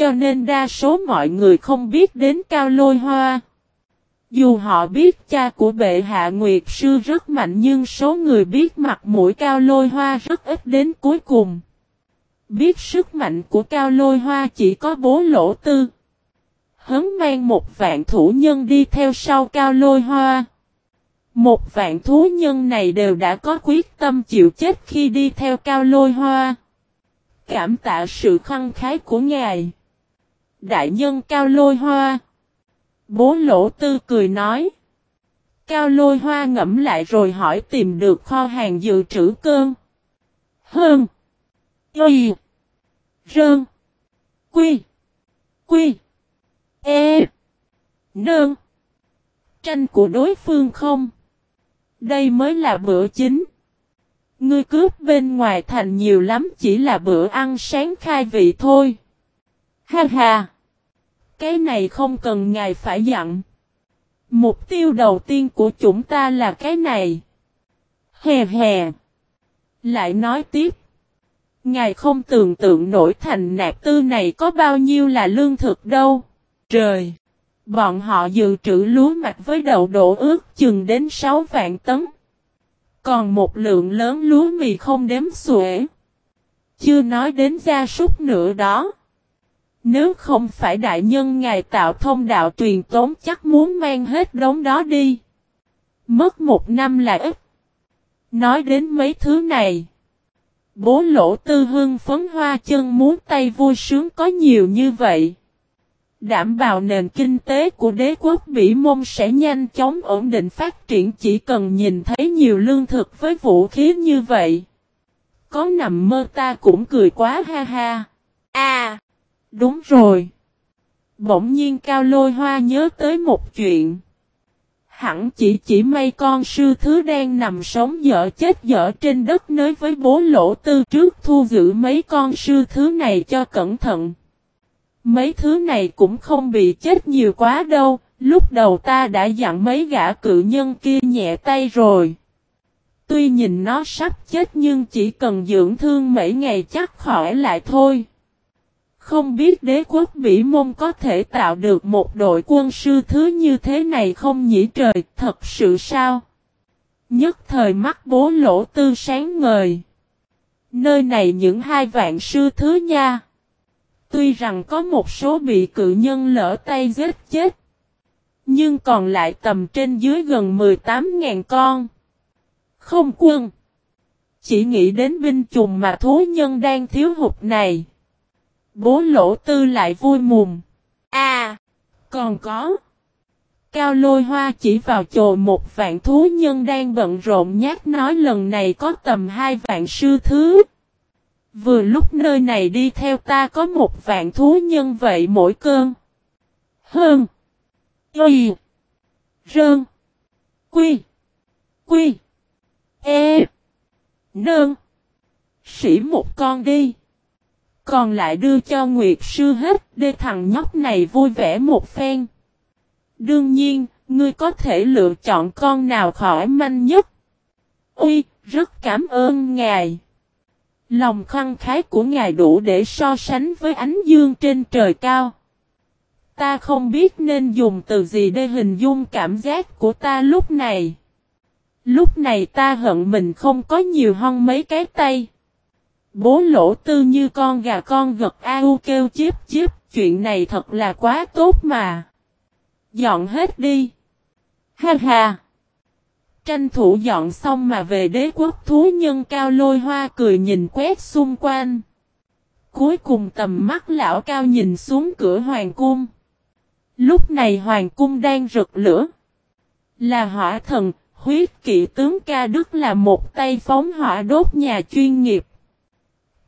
cho nên đa số mọi người không biết đến Cao Lôi Hoa. Dù họ biết cha của bệ hạ Nguyệt Sư rất mạnh nhưng số người biết mặt mũi Cao Lôi Hoa rất ít đến cuối cùng. Biết sức mạnh của Cao Lôi Hoa chỉ có bố lỗ tư. Hấn mang một vạn thủ nhân đi theo sau Cao Lôi Hoa. Một vạn thú nhân này đều đã có quyết tâm chịu chết khi đi theo Cao Lôi Hoa. Cảm tạ sự khăn khái của ngài. Đại nhân Cao Lôi Hoa. Bố lỗ tư cười nói. Cao lôi hoa ngẫm lại rồi hỏi tìm được kho hàng dự trữ cơn. Hơn. Y. Rơn. Quy. Quy. E. Nơn. Tranh của đối phương không? Đây mới là bữa chính. Ngươi cướp bên ngoài thành nhiều lắm chỉ là bữa ăn sáng khai vị thôi. Ha ha. Cái này không cần ngài phải dặn. Mục tiêu đầu tiên của chúng ta là cái này. Hè hè. Lại nói tiếp. Ngài không tưởng tượng nổi thành nạp tư này có bao nhiêu là lương thực đâu. Trời! Bọn họ dự trữ lúa mạch với đậu đổ ước chừng đến 6 vạn tấn. Còn một lượng lớn lúa mì không đếm xuể. Chưa nói đến gia súc nữa đó. Nếu không phải đại nhân ngài tạo thông đạo truyền tốn chắc muốn mang hết đống đó đi. Mất một năm là ít. Nói đến mấy thứ này. Bố lỗ tư hương phấn hoa chân muốn tay vui sướng có nhiều như vậy. Đảm bảo nền kinh tế của đế quốc Bỉ Mông sẽ nhanh chóng ổn định phát triển chỉ cần nhìn thấy nhiều lương thực với vũ khí như vậy. Có nằm mơ ta cũng cười quá ha ha. À! Đúng rồi. Bỗng nhiên Cao Lôi Hoa nhớ tới một chuyện. Hẳn chỉ chỉ may con sư thứ đang nằm sống dở chết dở trên đất nới với bố lỗ tư trước thu giữ mấy con sư thứ này cho cẩn thận. Mấy thứ này cũng không bị chết nhiều quá đâu, lúc đầu ta đã dặn mấy gã cự nhân kia nhẹ tay rồi. Tuy nhìn nó sắp chết nhưng chỉ cần dưỡng thương mấy ngày chắc khỏi lại thôi. Không biết đế quốc Bỉ môn có thể tạo được một đội quân sư thứ như thế này không nhỉ trời, thật sự sao? Nhất thời mắt bố lỗ tư sáng ngời. Nơi này những hai vạn sư thứ nha. Tuy rằng có một số bị cự nhân lỡ tay giết chết. Nhưng còn lại tầm trên dưới gần 18.000 con. Không quân. Chỉ nghĩ đến binh chùng mà thú nhân đang thiếu hụt này. Bố lỗ tư lại vui mùng. À, còn có. Cao lôi hoa chỉ vào chồ một vạn thú nhân đang bận rộn nhát nói lần này có tầm hai vạn sư thứ. Vừa lúc nơi này đi theo ta có một vạn thú nhân vậy mỗi cơn. Hơn. Y. Rơn. Quy. Quy. E. Nơn. Sĩ một con đi. Còn lại đưa cho Nguyệt Sư hết, để thằng nhóc này vui vẻ một phen. Đương nhiên, ngươi có thể lựa chọn con nào khỏi manh nhất. Ui, rất cảm ơn ngài. Lòng khăn khái của ngài đủ để so sánh với ánh dương trên trời cao. Ta không biết nên dùng từ gì để hình dung cảm giác của ta lúc này. Lúc này ta hận mình không có nhiều hơn mấy cái tay. Bố lỗ tư như con gà con gật au kêu chiếp chiếp, chuyện này thật là quá tốt mà. Dọn hết đi. Ha ha. Tranh thủ dọn xong mà về đế quốc thú nhân cao lôi hoa cười nhìn quét xung quanh. Cuối cùng tầm mắt lão cao nhìn xuống cửa hoàng cung. Lúc này hoàng cung đang rực lửa. Là hỏa thần, huyết kỵ tướng ca đức là một tay phóng hỏa đốt nhà chuyên nghiệp.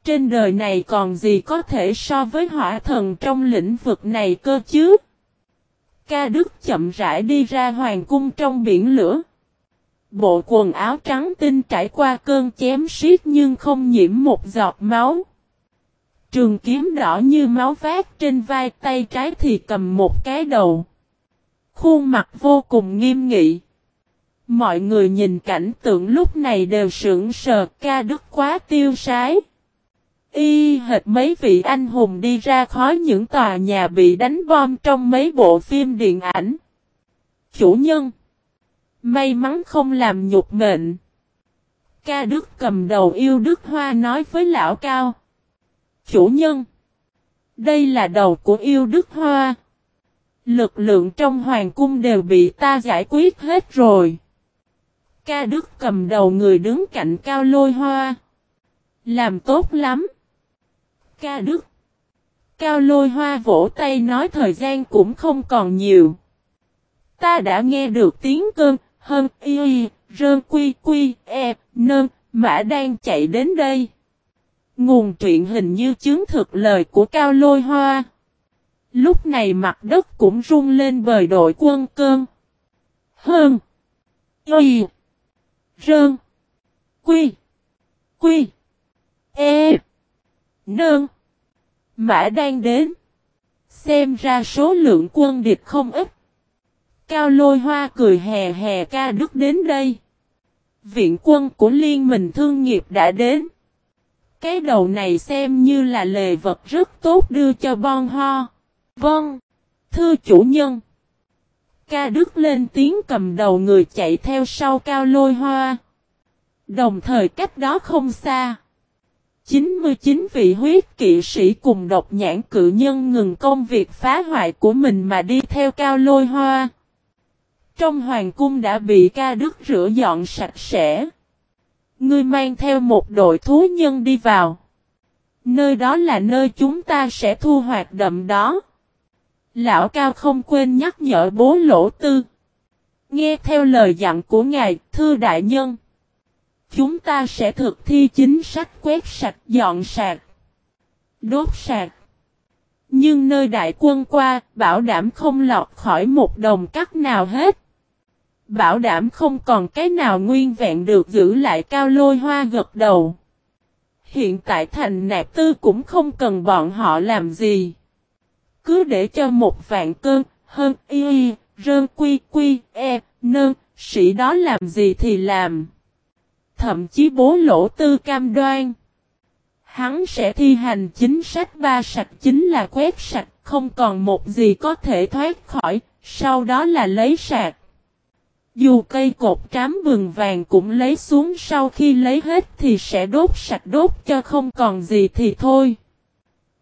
Trên đời này còn gì có thể so với hỏa thần trong lĩnh vực này cơ chứ? Ca Đức chậm rãi đi ra hoàng cung trong biển lửa. Bộ quần áo trắng tinh trải qua cơn chém xiết nhưng không nhiễm một giọt máu. Trường kiếm đỏ như máu vát trên vai tay trái thì cầm một cái đầu. Khuôn mặt vô cùng nghiêm nghị. Mọi người nhìn cảnh tượng lúc này đều sững sờ, ca đức quá tiêu sái. Y hệt mấy vị anh hùng đi ra khói những tòa nhà bị đánh bom trong mấy bộ phim điện ảnh. Chủ nhân, May mắn không làm nhục mệnh. Ca Đức cầm đầu yêu Đức Hoa nói với lão cao. Chủ nhân, Đây là đầu của yêu Đức Hoa. Lực lượng trong hoàng cung đều bị ta giải quyết hết rồi. Ca Đức cầm đầu người đứng cạnh cao lôi hoa. Làm tốt lắm. Ca Đức. Cao lôi hoa vỗ tay nói thời gian cũng không còn nhiều. Ta đã nghe được tiếng cơn, hơn y, rơn quy quy, e, nơn, mã đang chạy đến đây. Nguồn truyện hình như chứng thực lời của Cao lôi hoa. Lúc này mặt đất cũng rung lên bởi đội quân cơn. Hơn. Y. Rơn. Quy. Quy. E. Nơn. Mã đang đến. Xem ra số lượng quân địch không ít. Cao lôi hoa cười hè hè ca đức đến đây. Viện quân của liên minh thương nghiệp đã đến. Cái đầu này xem như là lề vật rất tốt đưa cho bon ho. Vâng. Thưa chủ nhân. Ca Đức lên tiếng cầm đầu người chạy theo sau cao lôi hoa. Đồng thời cách đó không xa. 99 vị huyết kỵ sĩ cùng độc nhãn cự nhân ngừng công việc phá hoại của mình mà đi theo cao lôi hoa. Trong hoàng cung đã bị ca đức rửa dọn sạch sẽ. Ngươi mang theo một đội thú nhân đi vào. Nơi đó là nơi chúng ta sẽ thu hoạch đậm đó. Lão Cao không quên nhắc nhở bố lỗ tư. Nghe theo lời dặn của ngài, thưa đại nhân. Chúng ta sẽ thực thi chính sách quét sạch dọn sạc. Đốt sạc. Nhưng nơi đại quân qua, bảo đảm không lọt khỏi một đồng cắt nào hết. Bảo đảm không còn cái nào nguyên vẹn được giữ lại cao lôi hoa gật đầu. Hiện tại thành nạp tư cũng không cần bọn họ làm gì. Cứ để cho một vạn cơn, hơn y rơn quy quy, e, nơn, sĩ đó làm gì thì làm. Thậm chí bố lỗ tư cam đoan. Hắn sẽ thi hành chính sách ba sạch chính là quét sạch, không còn một gì có thể thoát khỏi, sau đó là lấy sạc. Dù cây cột trám bừng vàng cũng lấy xuống sau khi lấy hết thì sẽ đốt sạch đốt cho không còn gì thì thôi.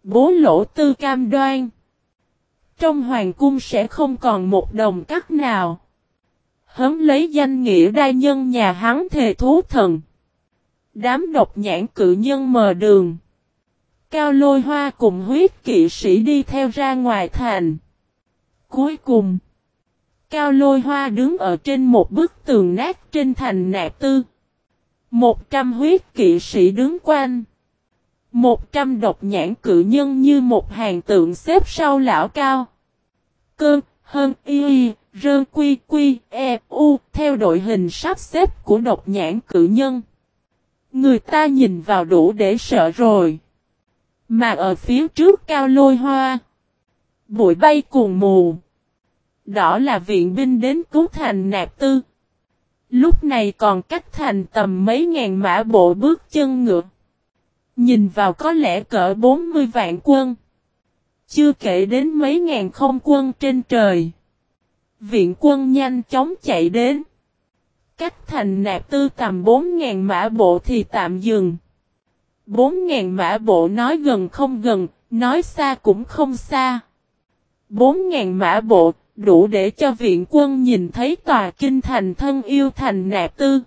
Bố lỗ tư cam đoan. Trong hoàng cung sẽ không còn một đồng cắt nào hớm lấy danh nghĩa đại nhân nhà hắn thề thú thần. Đám độc nhãn cự nhân mờ đường. Cao lôi hoa cùng huyết kỵ sĩ đi theo ra ngoài thành. Cuối cùng. Cao lôi hoa đứng ở trên một bức tường nát trên thành nạp tư. Một trăm huyết kỵ sĩ đứng quanh. Một trăm độc nhãn cự nhân như một hàng tượng xếp sau lão cao. Cơn, hơn, y, rơ quy quy, e, u, theo đội hình sắp xếp của độc nhãn cự nhân. Người ta nhìn vào đủ để sợ rồi. Mà ở phía trước cao lôi hoa. Bụi bay cuồng mù. Đó là viện binh đến cứu thành nạp tư. Lúc này còn cách thành tầm mấy ngàn mã bộ bước chân ngựa. Nhìn vào có lẽ cỡ 40 vạn quân. Chưa kể đến mấy ngàn không quân trên trời. Viện quân nhanh chóng chạy đến. Cách thành nạp tư tầm 4.000 mã bộ thì tạm dừng. 4.000 mã bộ nói gần không gần, nói xa cũng không xa. 4.000 mã bộ, đủ để cho viện quân nhìn thấy tòa kinh thành thân yêu thành nạp tư.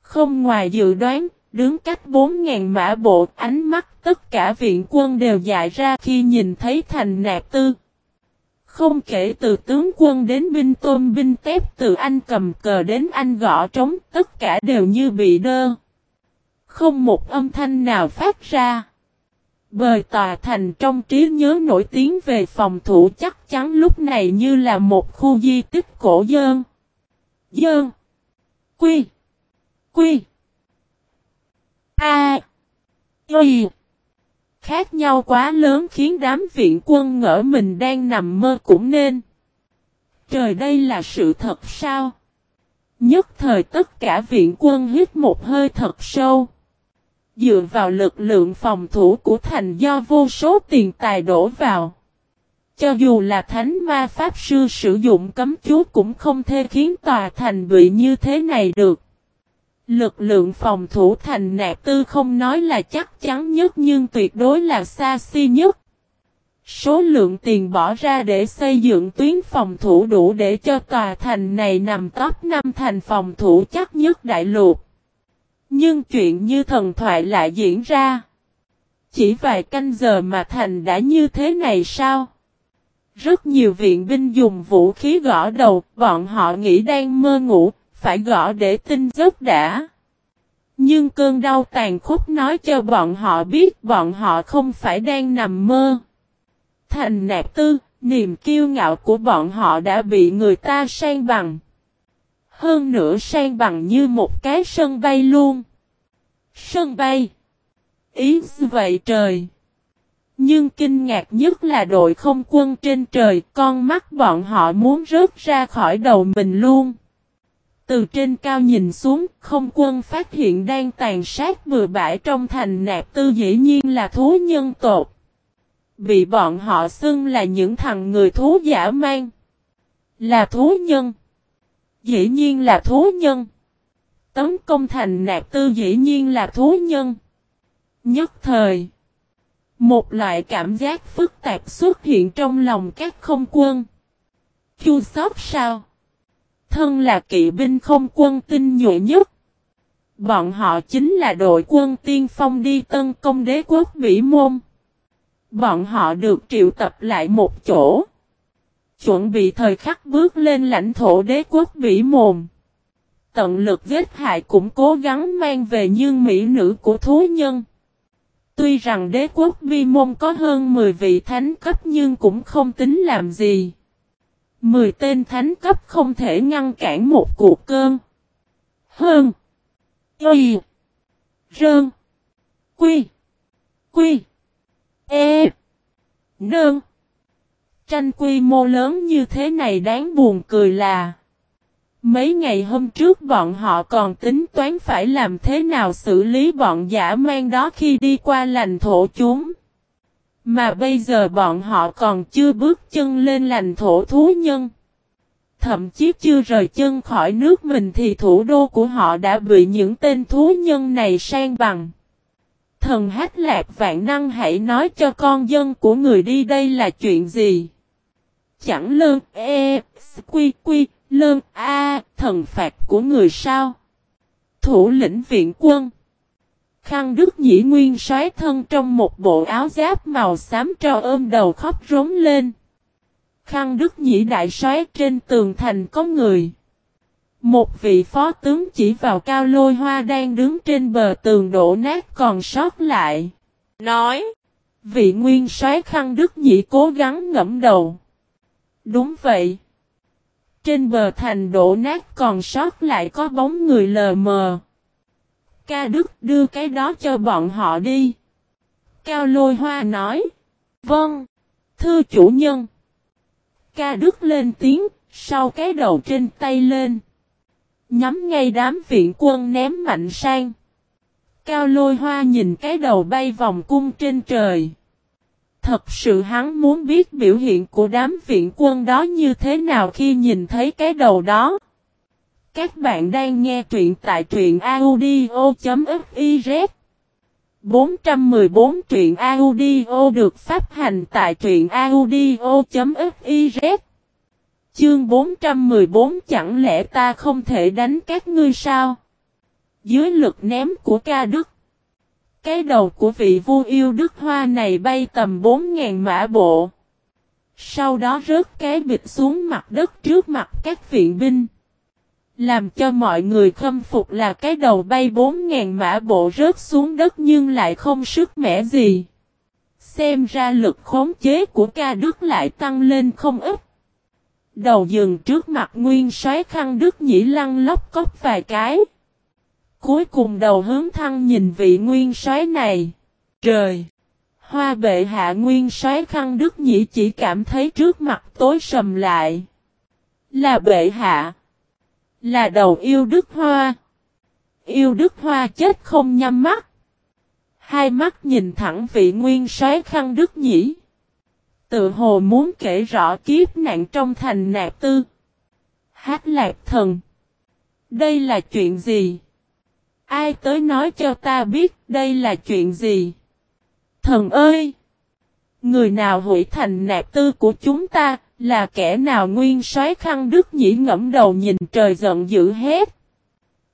Không ngoài dự đoán, đứng cách 4.000 mã bộ, ánh mắt tất cả viện quân đều dại ra khi nhìn thấy thành nạp tư. Không kể từ tướng quân đến binh tôm binh tép từ anh cầm cờ đến anh gõ trống, tất cả đều như bị đơ. Không một âm thanh nào phát ra. Bời tòa thành trong trí nhớ nổi tiếng về phòng thủ chắc chắn lúc này như là một khu di tích cổ dơn. Dơn. Quy. Quy. A. Y. Khác nhau quá lớn khiến đám viện quân ngỡ mình đang nằm mơ cũng nên. Trời đây là sự thật sao? Nhất thời tất cả viện quân hít một hơi thật sâu. dựa vào lực lượng phòng thủ của thành do vô số tiền tài đổ vào. Cho dù là thánh ma pháp sư sử dụng cấm chú cũng không thể khiến tòa thành bị như thế này được. Lực lượng phòng thủ thành nạp tư không nói là chắc chắn nhất nhưng tuyệt đối là xa xi nhất. Số lượng tiền bỏ ra để xây dựng tuyến phòng thủ đủ để cho tòa thành này nằm top 5 thành phòng thủ chắc nhất đại lục. Nhưng chuyện như thần thoại lại diễn ra. Chỉ vài canh giờ mà thành đã như thế này sao? Rất nhiều viện binh dùng vũ khí gõ đầu, bọn họ nghĩ đang mơ ngủ, phải gõ để tin giấc đã. Nhưng cơn đau tàn khốc nói cho bọn họ biết bọn họ không phải đang nằm mơ. Thành nạp tư, niềm kiêu ngạo của bọn họ đã bị người ta sang bằng. Hơn nữa sang bằng như một cái sân bay luôn. Sân bay. Ý vậy trời. Nhưng kinh ngạc nhất là đội không quân trên trời, con mắt bọn họ muốn rớt ra khỏi đầu mình luôn. Từ trên cao nhìn xuống, không quân phát hiện đang tàn sát bừa bãi trong thành nạp tư dĩ nhiên là thú nhân tột. Bị bọn họ xưng là những thằng người thú giả mang. Là thú nhân. Dĩ nhiên là thú nhân. Tấn công thành nạp tư dĩ nhiên là thú nhân. Nhất thời. Một loại cảm giác phức tạp xuất hiện trong lòng các không quân. Chu sót sao? Thân là kỵ binh không quân tinh nhuệ nhất. Bọn họ chính là đội quân tiên phong đi tấn công đế quốc Vĩ Môn. Bọn họ được triệu tập lại một chỗ. Chuẩn bị thời khắc bước lên lãnh thổ đế quốc Vĩ Môn. Tận lực giết hại cũng cố gắng mang về nhưng mỹ nữ của thú nhân. Tuy rằng đế quốc vi môn có hơn 10 vị thánh cấp nhưng cũng không tính làm gì. 10 tên thánh cấp không thể ngăn cản một cuộc cơn. Hơn. Y. Rơn. Quy. Quy. E. Nơn. Tranh quy mô lớn như thế này đáng buồn cười là, Mấy ngày hôm trước bọn họ còn tính toán phải làm thế nào xử lý bọn giả mang đó khi đi qua lãnh thổ chúng. Mà bây giờ bọn họ còn chưa bước chân lên lãnh thổ thú nhân. Thậm chí chưa rời chân khỏi nước mình thì thủ đô của họ đã bị những tên thú nhân này sang bằng. Thần hát lạc vạn năng hãy nói cho con dân của người đi đây là chuyện gì. Chẳng lơn e, quy quy, Lơn A, thần phạt của người sao? Thủ lĩnh viện quân. Khăn Đức Nhĩ Nguyên xoáy thân trong một bộ áo giáp màu xám cho ôm đầu khóc rống lên. Khăn Đức Nhĩ đại xoáy trên tường thành có người. Một vị phó tướng chỉ vào cao lôi hoa đang đứng trên bờ tường đổ nát còn sót lại. Nói. Vị nguyên soái khăn Đức Nhĩ cố gắng ngẫm đầu. Đúng vậy. Trên bờ thành đổ nát còn sót lại có bóng người lờ mờ. Ca Đức đưa cái đó cho bọn họ đi. Cao lôi hoa nói. Vâng. Thưa chủ nhân. Ca Đức lên tiếng, sau cái đầu trên tay lên. Nhắm ngay đám viện quân ném mạnh sang. Cao lôi hoa nhìn cái đầu bay vòng cung trên trời. Thật sự hắn muốn biết biểu hiện của đám viện quân đó như thế nào khi nhìn thấy cái đầu đó. Các bạn đang nghe truyện tại truyện audio.fiz 414 truyện audio được phát hành tại truyện audio.fiz Chương 414 chẳng lẽ ta không thể đánh các ngươi sao? Dưới lực ném của ca đức cái đầu của vị vua yêu Đức Hoa này bay tầm 4.000 mã bộ. Sau đó rớt cái bịch xuống mặt đất trước mặt các viện binh. Làm cho mọi người khâm phục là cái đầu bay 4.000 mã bộ rớt xuống đất nhưng lại không sức mẻ gì. Xem ra lực khống chế của ca đức lại tăng lên không ít. Đầu dừng trước mặt nguyên soái khăn đức nhĩ lăn lóc cốc vài cái. Cuối cùng đầu hướng thăng nhìn vị nguyên soái này. Trời! Hoa bệ hạ nguyên soái khăn đức nhĩ chỉ cảm thấy trước mặt tối sầm lại. Là bệ hạ. Là đầu yêu đức hoa. Yêu đức hoa chết không nhắm mắt. Hai mắt nhìn thẳng vị nguyên soái khăn đức nhĩ. Tự hồ muốn kể rõ kiếp nạn trong thành nạp tư. Hát lạc thần. Đây là chuyện gì? Ai tới nói cho ta biết đây là chuyện gì? Thần ơi! Người nào hủy thành nạp tư của chúng ta, là kẻ nào nguyên soái khăn đức nhĩ ngẫm đầu nhìn trời giận dữ hết.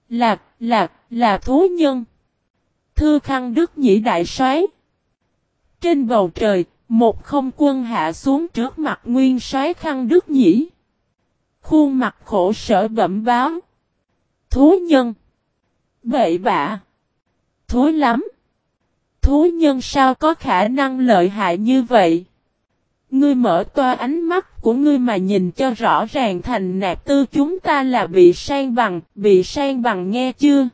Là, là, là thú nhân. Thư khăn đức nhĩ đại soái. Trên bầu trời, một không quân hạ xuống trước mặt nguyên soái khăn đức nhĩ. Khuôn mặt khổ sở bẩm báo. Thú nhân. Bậy bạ. thú lắm. Thú nhân sao có khả năng lợi hại như vậy? Ngươi mở toa ánh mắt của ngươi mà nhìn cho rõ ràng thành nạp tư chúng ta là bị sang bằng, bị sang bằng nghe chưa?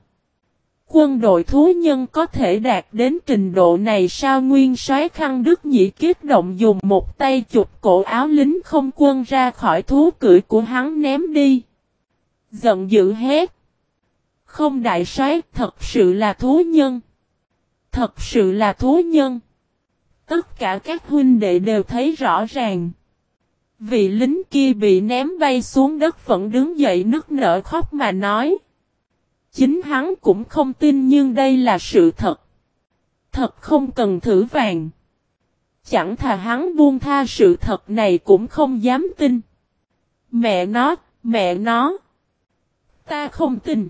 Quân đội thú nhân có thể đạt đến trình độ này sao nguyên soái khăn đức nhĩ kiết động dùng một tay chụp cổ áo lính không quân ra khỏi thú cưỡi của hắn ném đi. Giận dữ hét. Không đại soái thật sự là thú nhân. Thật sự là thú nhân. Tất cả các huynh đệ đều thấy rõ ràng. Vị lính kia bị ném bay xuống đất vẫn đứng dậy nức nở khóc mà nói. Chính hắn cũng không tin nhưng đây là sự thật. Thật không cần thử vàng. Chẳng thà hắn buông tha sự thật này cũng không dám tin. Mẹ nó, mẹ nó. Ta không tin.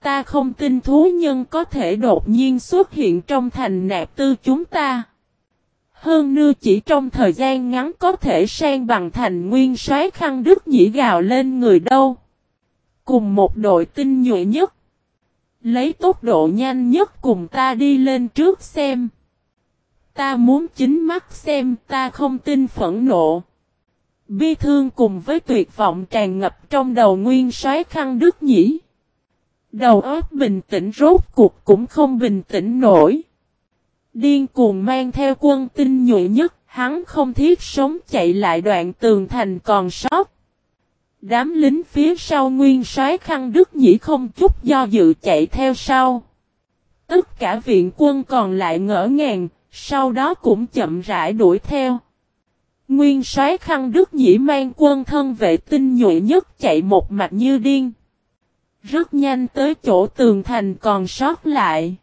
Ta không tin thú nhân có thể đột nhiên xuất hiện trong thành nạp tư chúng ta. Hơn nữa chỉ trong thời gian ngắn có thể sang bằng thành nguyên soái khăn đức nhĩ gào lên người đâu. Cùng một đội tinh nhuệ nhất. Lấy tốc độ nhanh nhất cùng ta đi lên trước xem. Ta muốn chính mắt xem, ta không tin phẫn nộ. Bi thương cùng với tuyệt vọng tràn ngập trong đầu nguyên soái khăn đức nhĩ. Đầu óc bình tĩnh rốt cuộc cũng không bình tĩnh nổi. Điên cuồng mang theo quân tinh nhuệ nhất, hắn không thiết sống chạy lại đoạn tường thành còn sót. Đám lính phía sau nguyên soái khăn đức nhĩ không chút do dự chạy theo sau. Tất cả viện quân còn lại ngỡ ngàng, sau đó cũng chậm rãi đuổi theo. Nguyên soái khăn đức nhĩ mang quân thân vệ tinh nhuệ nhất chạy một mạch như điên. Rất nhanh tới chỗ tường thành còn sót lại.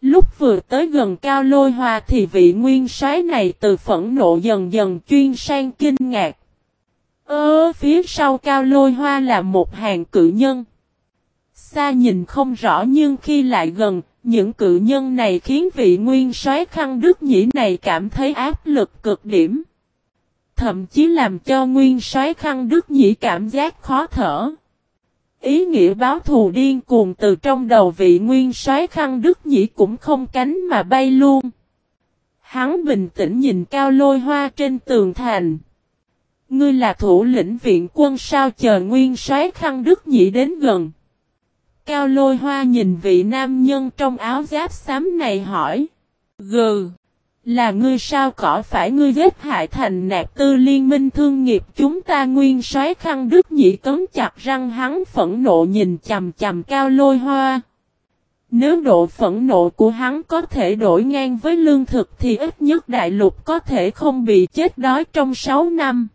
Lúc vừa tới gần cao lôi hoa thì vị nguyên soái này từ phẫn nộ dần dần chuyên sang kinh ngạc. Ơ phía sau cao lôi hoa là một hàng cự nhân. Xa nhìn không rõ nhưng khi lại gần, những cự nhân này khiến vị nguyên soái khăn đức nhĩ này cảm thấy áp lực cực điểm. Thậm chí làm cho nguyên soái khăn đức nhĩ cảm giác khó thở. Ý nghĩa báo thù điên cuồng từ trong đầu vị nguyên soái khăn đức nhĩ cũng không cánh mà bay luôn. Hắn bình tĩnh nhìn cao lôi hoa trên tường thành. Ngươi là thủ lĩnh viện quân sao chờ nguyên soái khăn đức nhĩ đến gần. Cao lôi hoa nhìn vị nam nhân trong áo giáp xám này hỏi. Gừ. Là ngươi sao cỏ phải ngươi giết hại thành nạp tư liên minh thương nghiệp chúng ta nguyên soái khăn đức nhị cấm chặt răng hắn phẫn nộ nhìn chầm chầm cao lôi hoa. Nếu độ phẫn nộ của hắn có thể đổi ngang với lương thực thì ít nhất đại lục có thể không bị chết đói trong 6 năm.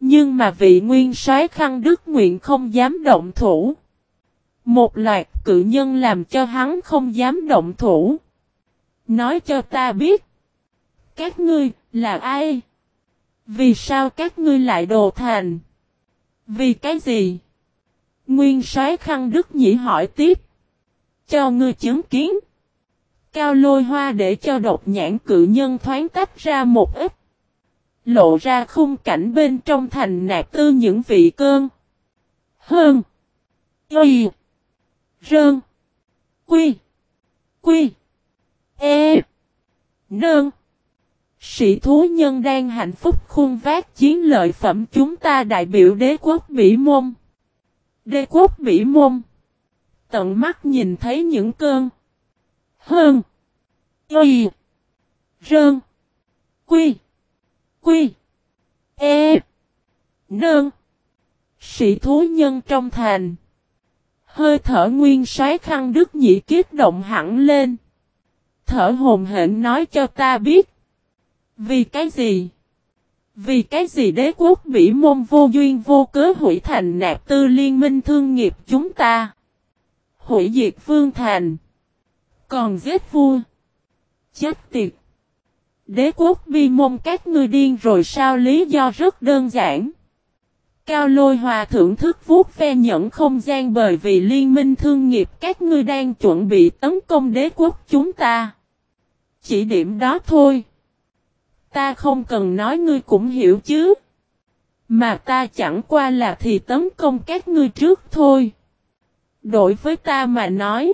Nhưng mà vị nguyên soái khăn đức nguyện không dám động thủ. Một loạt cự nhân làm cho hắn không dám động thủ. Nói cho ta biết. Các ngươi, là ai? Vì sao các ngươi lại đồ thành? Vì cái gì? Nguyên soái khăn đức nhĩ hỏi tiếp. Cho ngươi chứng kiến. Cao lôi hoa để cho độc nhãn cự nhân thoáng tách ra một ít. Lộ ra khung cảnh bên trong thành nạp tư những vị cơn. Hơn. Y. Rơn. Quy. Quy. E. Nơn. Sĩ thú nhân đang hạnh phúc khuôn vác chiến lợi phẩm chúng ta đại biểu đế quốc Bỉ Môn. Đế quốc Bỉ Môn. Tận mắt nhìn thấy những cơn. Hơn. Y. Rơn. Quy. Quy. E. Nơn. Sĩ thú nhân trong thành. Hơi thở nguyên xoáy khăn đức nhị kiết động hẳn lên. thở hồn hển nói cho ta biết. Vì cái gì? Vì cái gì đế quốc Mỹ môn vô duyên vô cớ hủy thành nạp tư liên minh thương nghiệp chúng ta? Hủy diệt phương thành. Còn giết vua. Chết tiệt. Đế quốc vi môn các ngươi điên rồi sao lý do rất đơn giản. Cao lôi hòa thưởng thức vuốt ve nhẫn không gian bởi vì liên minh thương nghiệp các ngươi đang chuẩn bị tấn công đế quốc chúng ta. Chỉ điểm đó thôi. Ta không cần nói ngươi cũng hiểu chứ. Mà ta chẳng qua là thì tấn công các ngươi trước thôi. Đối với ta mà nói.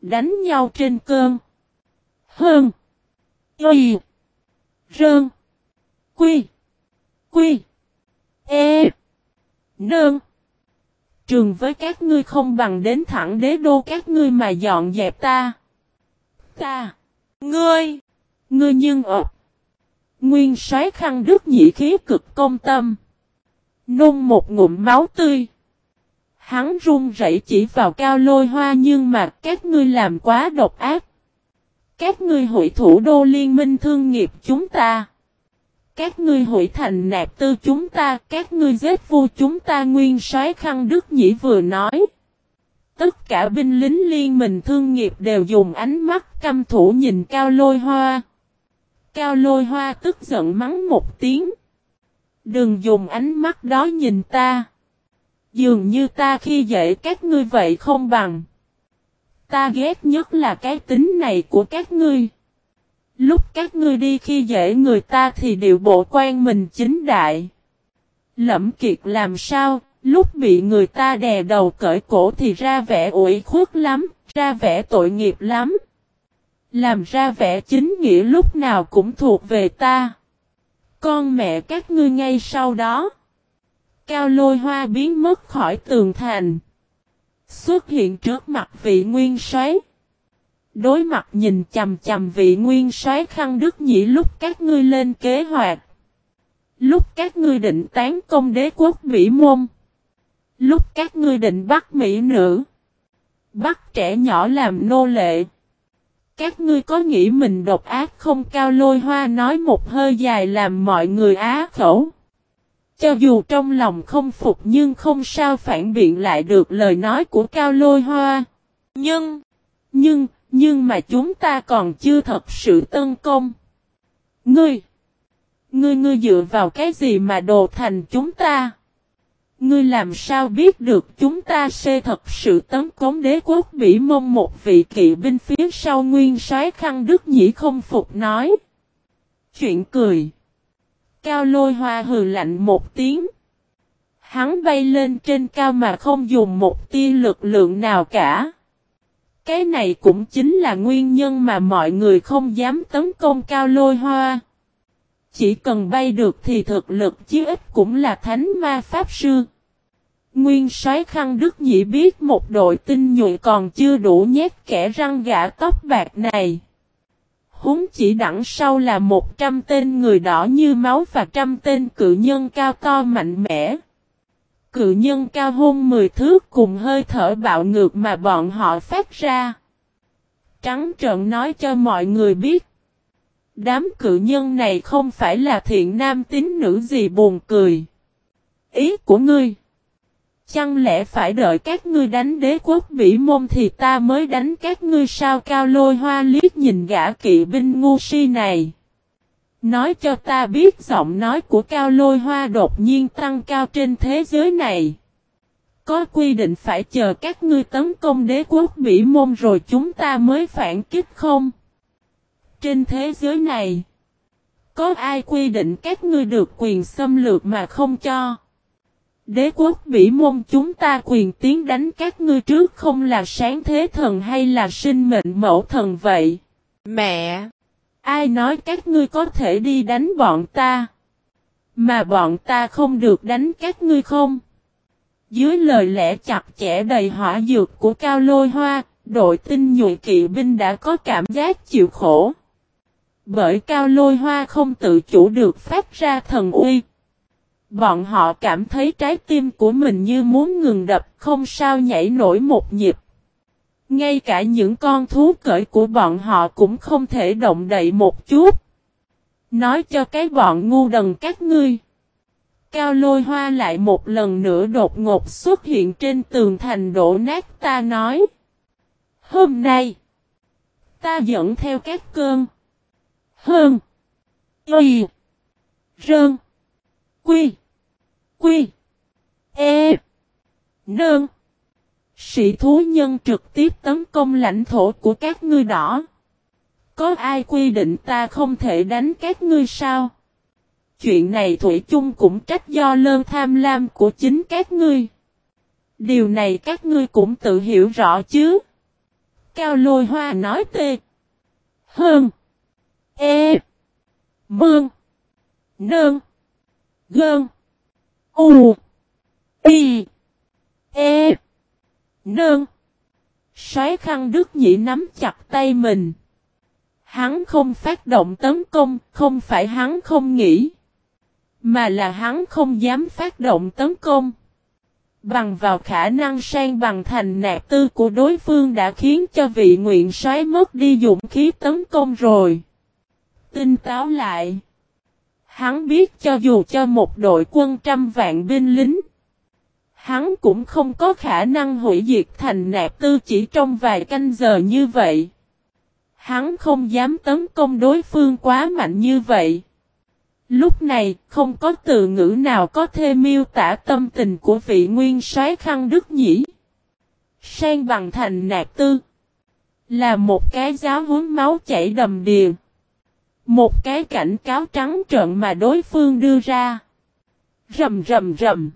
Đánh nhau trên cơn. Hơn. Y. Rơn. Quy. Quy. E. Nơn. Trường với các ngươi không bằng đến thẳng đế đô các ngươi mà dọn dẹp ta. Ta. Ngươi. Ngươi nhưng ợp. Nguyên soái khăn đức nhị khí cực công tâm. Nôn một ngụm máu tươi. Hắn run rẩy chỉ vào cao lôi hoa nhưng mà các ngươi làm quá độc ác. Các ngươi hủy thủ đô liên minh thương nghiệp chúng ta. Các ngươi hủy thành nạp tư chúng ta, các ngươi giết vua chúng ta nguyên soái khăn đức nhĩ vừa nói. Tất cả binh lính liên minh thương nghiệp đều dùng ánh mắt căm thủ nhìn cao lôi hoa. Cao lôi hoa tức giận mắng một tiếng. Đừng dùng ánh mắt đó nhìn ta. Dường như ta khi dễ các ngươi vậy không bằng. Ta ghét nhất là cái tính này của các ngươi. Lúc các ngươi đi khi dễ người ta thì điệu bộ quan mình chính đại. Lẩm kiệt làm sao, lúc bị người ta đè đầu cởi cổ thì ra vẻ ủy khuất lắm, ra vẻ tội nghiệp lắm. Làm ra vẻ chính nghĩa lúc nào cũng thuộc về ta. Con mẹ các ngươi ngay sau đó. Cao lôi hoa biến mất khỏi tường thành. Xuất hiện trước mặt vị nguyên soái. Đối mặt nhìn chầm chầm vị nguyên soái khăn đức nhĩ lúc các ngươi lên kế hoạch. Lúc các ngươi định tán công đế quốc Mỹ môn. Lúc các ngươi định bắt Mỹ nữ. Bắt trẻ nhỏ làm nô lệ. Các ngươi có nghĩ mình độc ác không cao lôi hoa nói một hơi dài làm mọi người á khẩu. Cho dù trong lòng không phục nhưng không sao phản biện lại được lời nói của cao lôi hoa. Nhưng, nhưng, nhưng mà chúng ta còn chưa thật sự tấn công. Ngươi, ngươi ngươi dựa vào cái gì mà đồ thành chúng ta? Ngươi làm sao biết được chúng ta sẽ thật sự tấn công đế quốc bỉ mông một vị kỵ binh phía sau nguyên soái khăn đức nhĩ không phục nói. Chuyện cười. Cao lôi hoa hừ lạnh một tiếng. Hắn bay lên trên cao mà không dùng một tia lực lượng nào cả. Cái này cũng chính là nguyên nhân mà mọi người không dám tấn công cao lôi hoa. Chỉ cần bay được thì thực lực chí ít cũng là thánh ma pháp sư. Nguyên soái khăn đức nhị biết một đội tinh nhuệ còn chưa đủ nhét kẻ răng gã tóc bạc này. Húng chỉ đằng sau là một trăm tên người đỏ như máu và trăm tên cự nhân cao to mạnh mẽ. Cự nhân cao hôn mười thước cùng hơi thở bạo ngược mà bọn họ phát ra. Trắng trợn nói cho mọi người biết. Đám cự nhân này không phải là thiện nam tín nữ gì buồn cười. Ý của ngươi. Chẳng lẽ phải đợi các ngươi đánh đế quốc bỉ môn thì ta mới đánh các ngươi sao cao lôi hoa liếc nhìn gã kỵ binh ngu si này. Nói cho ta biết giọng nói của cao lôi hoa đột nhiên tăng cao trên thế giới này. Có quy định phải chờ các ngươi tấn công đế quốc bỉ môn rồi chúng ta mới phản kích không? Trên thế giới này, có ai quy định các ngươi được quyền xâm lược mà không cho? Đế quốc bỉ môn chúng ta quyền tiến đánh các ngươi trước không là sáng thế thần hay là sinh mệnh mẫu thần vậy? Mẹ! Ai nói các ngươi có thể đi đánh bọn ta? Mà bọn ta không được đánh các ngươi không? Dưới lời lẽ chặt chẽ đầy hỏa dược của Cao Lôi Hoa, đội tinh nhuệ kỵ binh đã có cảm giác chịu khổ. Bởi Cao Lôi Hoa không tự chủ được phát ra thần uy, Bọn họ cảm thấy trái tim của mình như muốn ngừng đập, không sao nhảy nổi một nhịp. Ngay cả những con thú cởi của bọn họ cũng không thể động đậy một chút. Nói cho cái bọn ngu đần các ngươi. Cao lôi hoa lại một lần nữa đột ngột xuất hiện trên tường thành đổ nát ta nói. Hôm nay, ta dẫn theo các cơn. Hơn. Y. Rơn. Quy. Quy. E. Nơn. Sĩ thú nhân trực tiếp tấn công lãnh thổ của các ngươi đỏ. Có ai quy định ta không thể đánh các ngươi sao? Chuyện này Thủy chung cũng trách do lơn tham lam của chính các ngươi. Điều này các ngươi cũng tự hiểu rõ chứ. Cao lôi hoa nói tê. Hơn. E. Mương. Nương. Gơn. U. Y. E. nơn xoáy khăn đức nhĩ nắm chặt tay mình. Hắn không phát động tấn công, không phải hắn không nghĩ. Mà là hắn không dám phát động tấn công. Bằng vào khả năng sang bằng thành nạp tư của đối phương đã khiến cho vị nguyện xoáy mất đi dụng khí tấn công rồi. Tinh táo lại. Hắn biết cho dù cho một đội quân trăm vạn binh lính. Hắn cũng không có khả năng hủy diệt thành nạp tư chỉ trong vài canh giờ như vậy. Hắn không dám tấn công đối phương quá mạnh như vậy. Lúc này, không có từ ngữ nào có thể miêu tả tâm tình của vị nguyên soái khăn đức nhĩ. Sang bằng thành nạp tư. Là một cái giáo huấn máu chảy đầm đìa. Một cái cảnh cáo trắng trợn mà đối phương đưa ra. Rầm rầm rầm.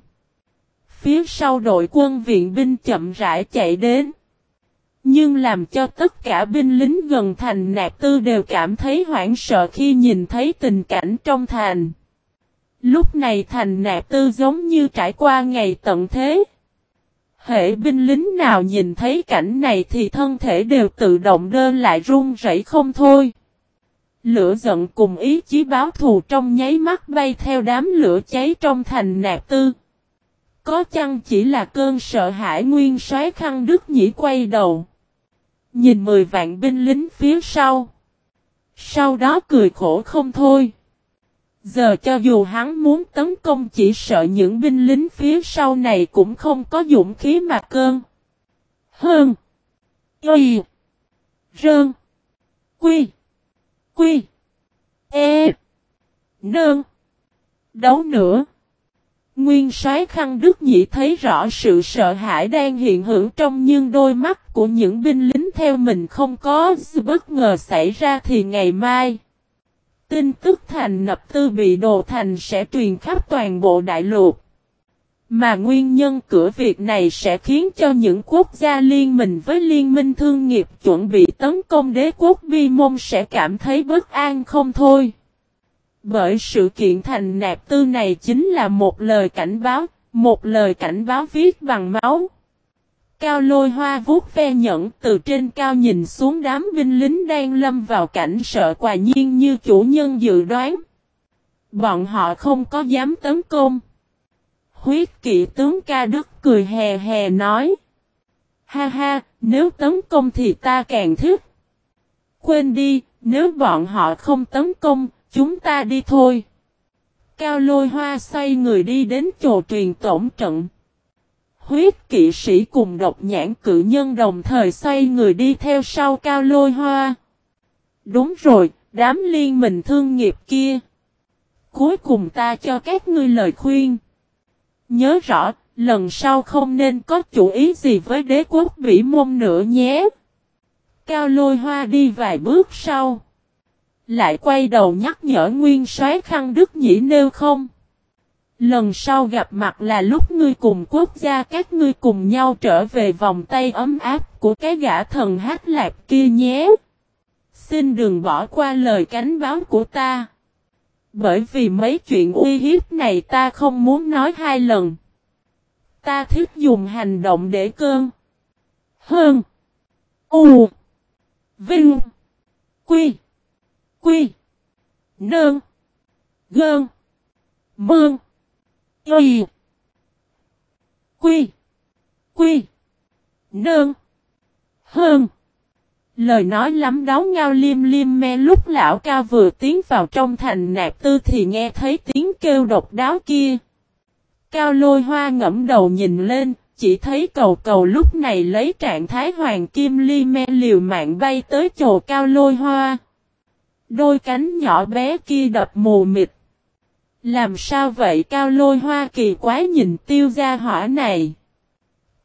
Phía sau đội quân viện binh chậm rãi chạy đến. Nhưng làm cho tất cả binh lính gần thành nạp tư đều cảm thấy hoảng sợ khi nhìn thấy tình cảnh trong thành. Lúc này thành nạp tư giống như trải qua ngày tận thế. Hệ binh lính nào nhìn thấy cảnh này thì thân thể đều tự động đơn lại run rẩy không thôi. Lửa giận cùng ý chí báo thù trong nháy mắt bay theo đám lửa cháy trong thành nạp tư. Có chăng chỉ là cơn sợ hãi nguyên soái khăn đức nhĩ quay đầu. Nhìn mười vạn binh lính phía sau. Sau đó cười khổ không thôi. Giờ cho dù hắn muốn tấn công chỉ sợ những binh lính phía sau này cũng không có dũng khí mà cơn. Hơn. Y. Rơn. Quy. Quy. E. Nơn. Đấu nữa. Nguyên soái khăn Đức nhị thấy rõ sự sợ hãi đang hiện hữu trong nhưng đôi mắt của những binh lính theo mình không có bất ngờ xảy ra thì ngày mai. Tin tức thành nập tư bị đồ thành sẽ truyền khắp toàn bộ đại lục. Mà nguyên nhân cửa việc này sẽ khiến cho những quốc gia liên minh với liên minh thương nghiệp chuẩn bị tấn công đế quốc vi môn sẽ cảm thấy bất an không thôi. Bởi sự kiện thành nạp tư này chính là một lời cảnh báo, một lời cảnh báo viết bằng máu. Cao lôi hoa vuốt ve nhẫn từ trên cao nhìn xuống đám binh lính đang lâm vào cảnh sợ quả nhiên như chủ nhân dự đoán. Bọn họ không có dám tấn công. Huyết kỵ tướng ca đức cười hè hè nói. Ha ha, nếu tấn công thì ta càng thích. Quên đi, nếu bọn họ không tấn công, Chúng ta đi thôi. Cao lôi hoa xoay người đi đến chỗ truyền tổng trận. Huyết kỵ sĩ cùng độc nhãn cự nhân đồng thời xoay người đi theo sau cao lôi hoa. Đúng rồi, đám liên mình thương nghiệp kia. Cuối cùng ta cho các ngươi lời khuyên. Nhớ rõ, lần sau không nên có chủ ý gì với đế quốc vĩ môn nữa nhé. Cao lôi hoa đi vài bước sau. Lại quay đầu nhắc nhở nguyên soái khăn đức nhĩ nêu không. Lần sau gặp mặt là lúc ngươi cùng quốc gia các ngươi cùng nhau trở về vòng tay ấm áp của cái gã thần hát lạc kia nhé. Xin đừng bỏ qua lời cánh báo của ta. Bởi vì mấy chuyện uy hiếp này ta không muốn nói hai lần. Ta thích dùng hành động để cơn. Hơn. U. Vinh. Quy. Quy. Nơn. Gơn. Mương. Y. Quy. Quy. Nơn. Hơn. Lời nói lắm đó ngao liêm liêm me lúc lão ca vừa tiến vào trong thành nạp tư thì nghe thấy tiếng kêu độc đáo kia. Cao lôi hoa ngẫm đầu nhìn lên, chỉ thấy cầu cầu lúc này lấy trạng thái hoàng kim ly me liều mạng bay tới chồ cao lôi hoa. Đôi cánh nhỏ bé kia đập mù mịt. Làm sao vậy cao lôi hoa kỳ quái nhìn tiêu gia hỏa này.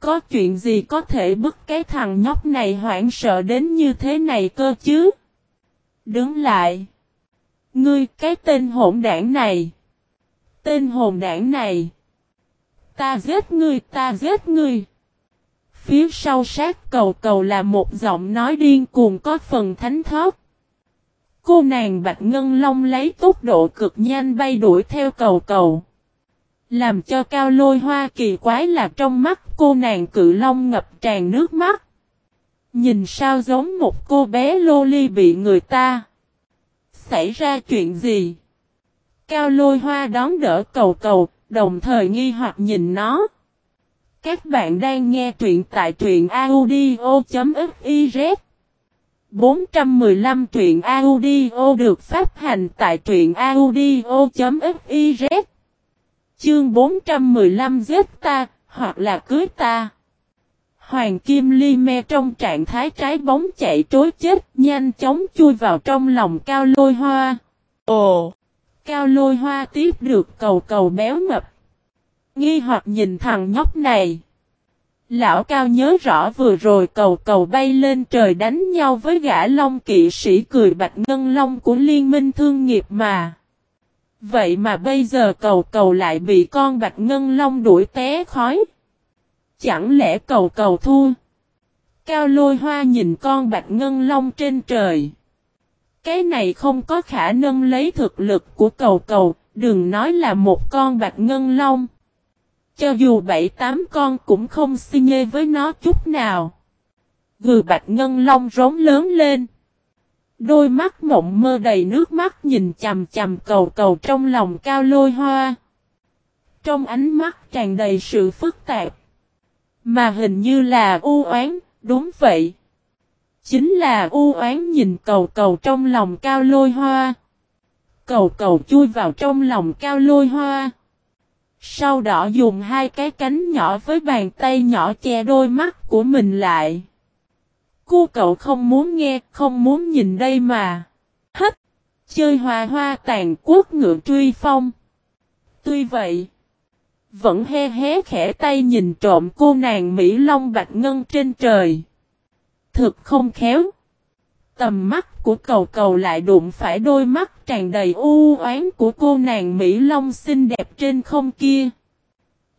Có chuyện gì có thể bức cái thằng nhóc này hoảng sợ đến như thế này cơ chứ? Đứng lại. Ngươi cái tên hỗn đảng này. Tên hồn đảng này. Ta giết ngươi, ta giết ngươi. Phía sau sát cầu cầu là một giọng nói điên cuồng có phần thánh thóp. Cô nàng Bạch Ngân Long lấy tốc độ cực nhanh bay đuổi theo cầu cầu. Làm cho cao lôi hoa kỳ quái là trong mắt cô nàng cự long ngập tràn nước mắt. Nhìn sao giống một cô bé lô ly bị người ta. Xảy ra chuyện gì? Cao lôi hoa đón đỡ cầu cầu, đồng thời nghi hoặc nhìn nó. Các bạn đang nghe truyện tại truyện audio.fiz 415 truyện audio được phát hành tại truyện audio.fiz Chương 415 giết ta, hoặc là cưới ta. Hoàng Kim Ly Me trong trạng thái trái bóng chạy trối chết, nhanh chóng chui vào trong lòng cao lôi hoa. Ồ! Cao lôi hoa tiếp được cầu cầu béo mập. Nghi hoặc nhìn thằng nhóc này. Lão cao nhớ rõ vừa rồi cầu cầu bay lên trời đánh nhau với gã long kỵ sĩ cười bạch ngân long của liên minh thương nghiệp mà. Vậy mà bây giờ cầu cầu lại bị con bạch ngân long đuổi té khói. Chẳng lẽ cầu cầu thua? Cao lôi hoa nhìn con bạch ngân long trên trời. Cái này không có khả năng lấy thực lực của cầu cầu, đừng nói là một con bạch ngân long. Cho dù bảy tám con cũng không si nhê với nó chút nào. Gừ bạch ngân long rống lớn lên. Đôi mắt mộng mơ đầy nước mắt nhìn chằm chằm cầu cầu trong lòng cao lôi hoa. Trong ánh mắt tràn đầy sự phức tạp. Mà hình như là u oán, đúng vậy. Chính là u oán nhìn cầu cầu trong lòng cao lôi hoa. Cầu cầu chui vào trong lòng cao lôi hoa. Sau đó dùng hai cái cánh nhỏ với bàn tay nhỏ che đôi mắt của mình lại. Cô cậu không muốn nghe, không muốn nhìn đây mà. hết Chơi hoa hoa tàn quốc ngựa truy phong. Tuy vậy, vẫn he hé khẽ tay nhìn trộm cô nàng Mỹ Long Bạch Ngân trên trời. Thực không khéo. Tầm mắt của cầu cầu lại đụng phải đôi mắt tràn đầy u oán của cô nàng Mỹ Long xinh đẹp trên không kia.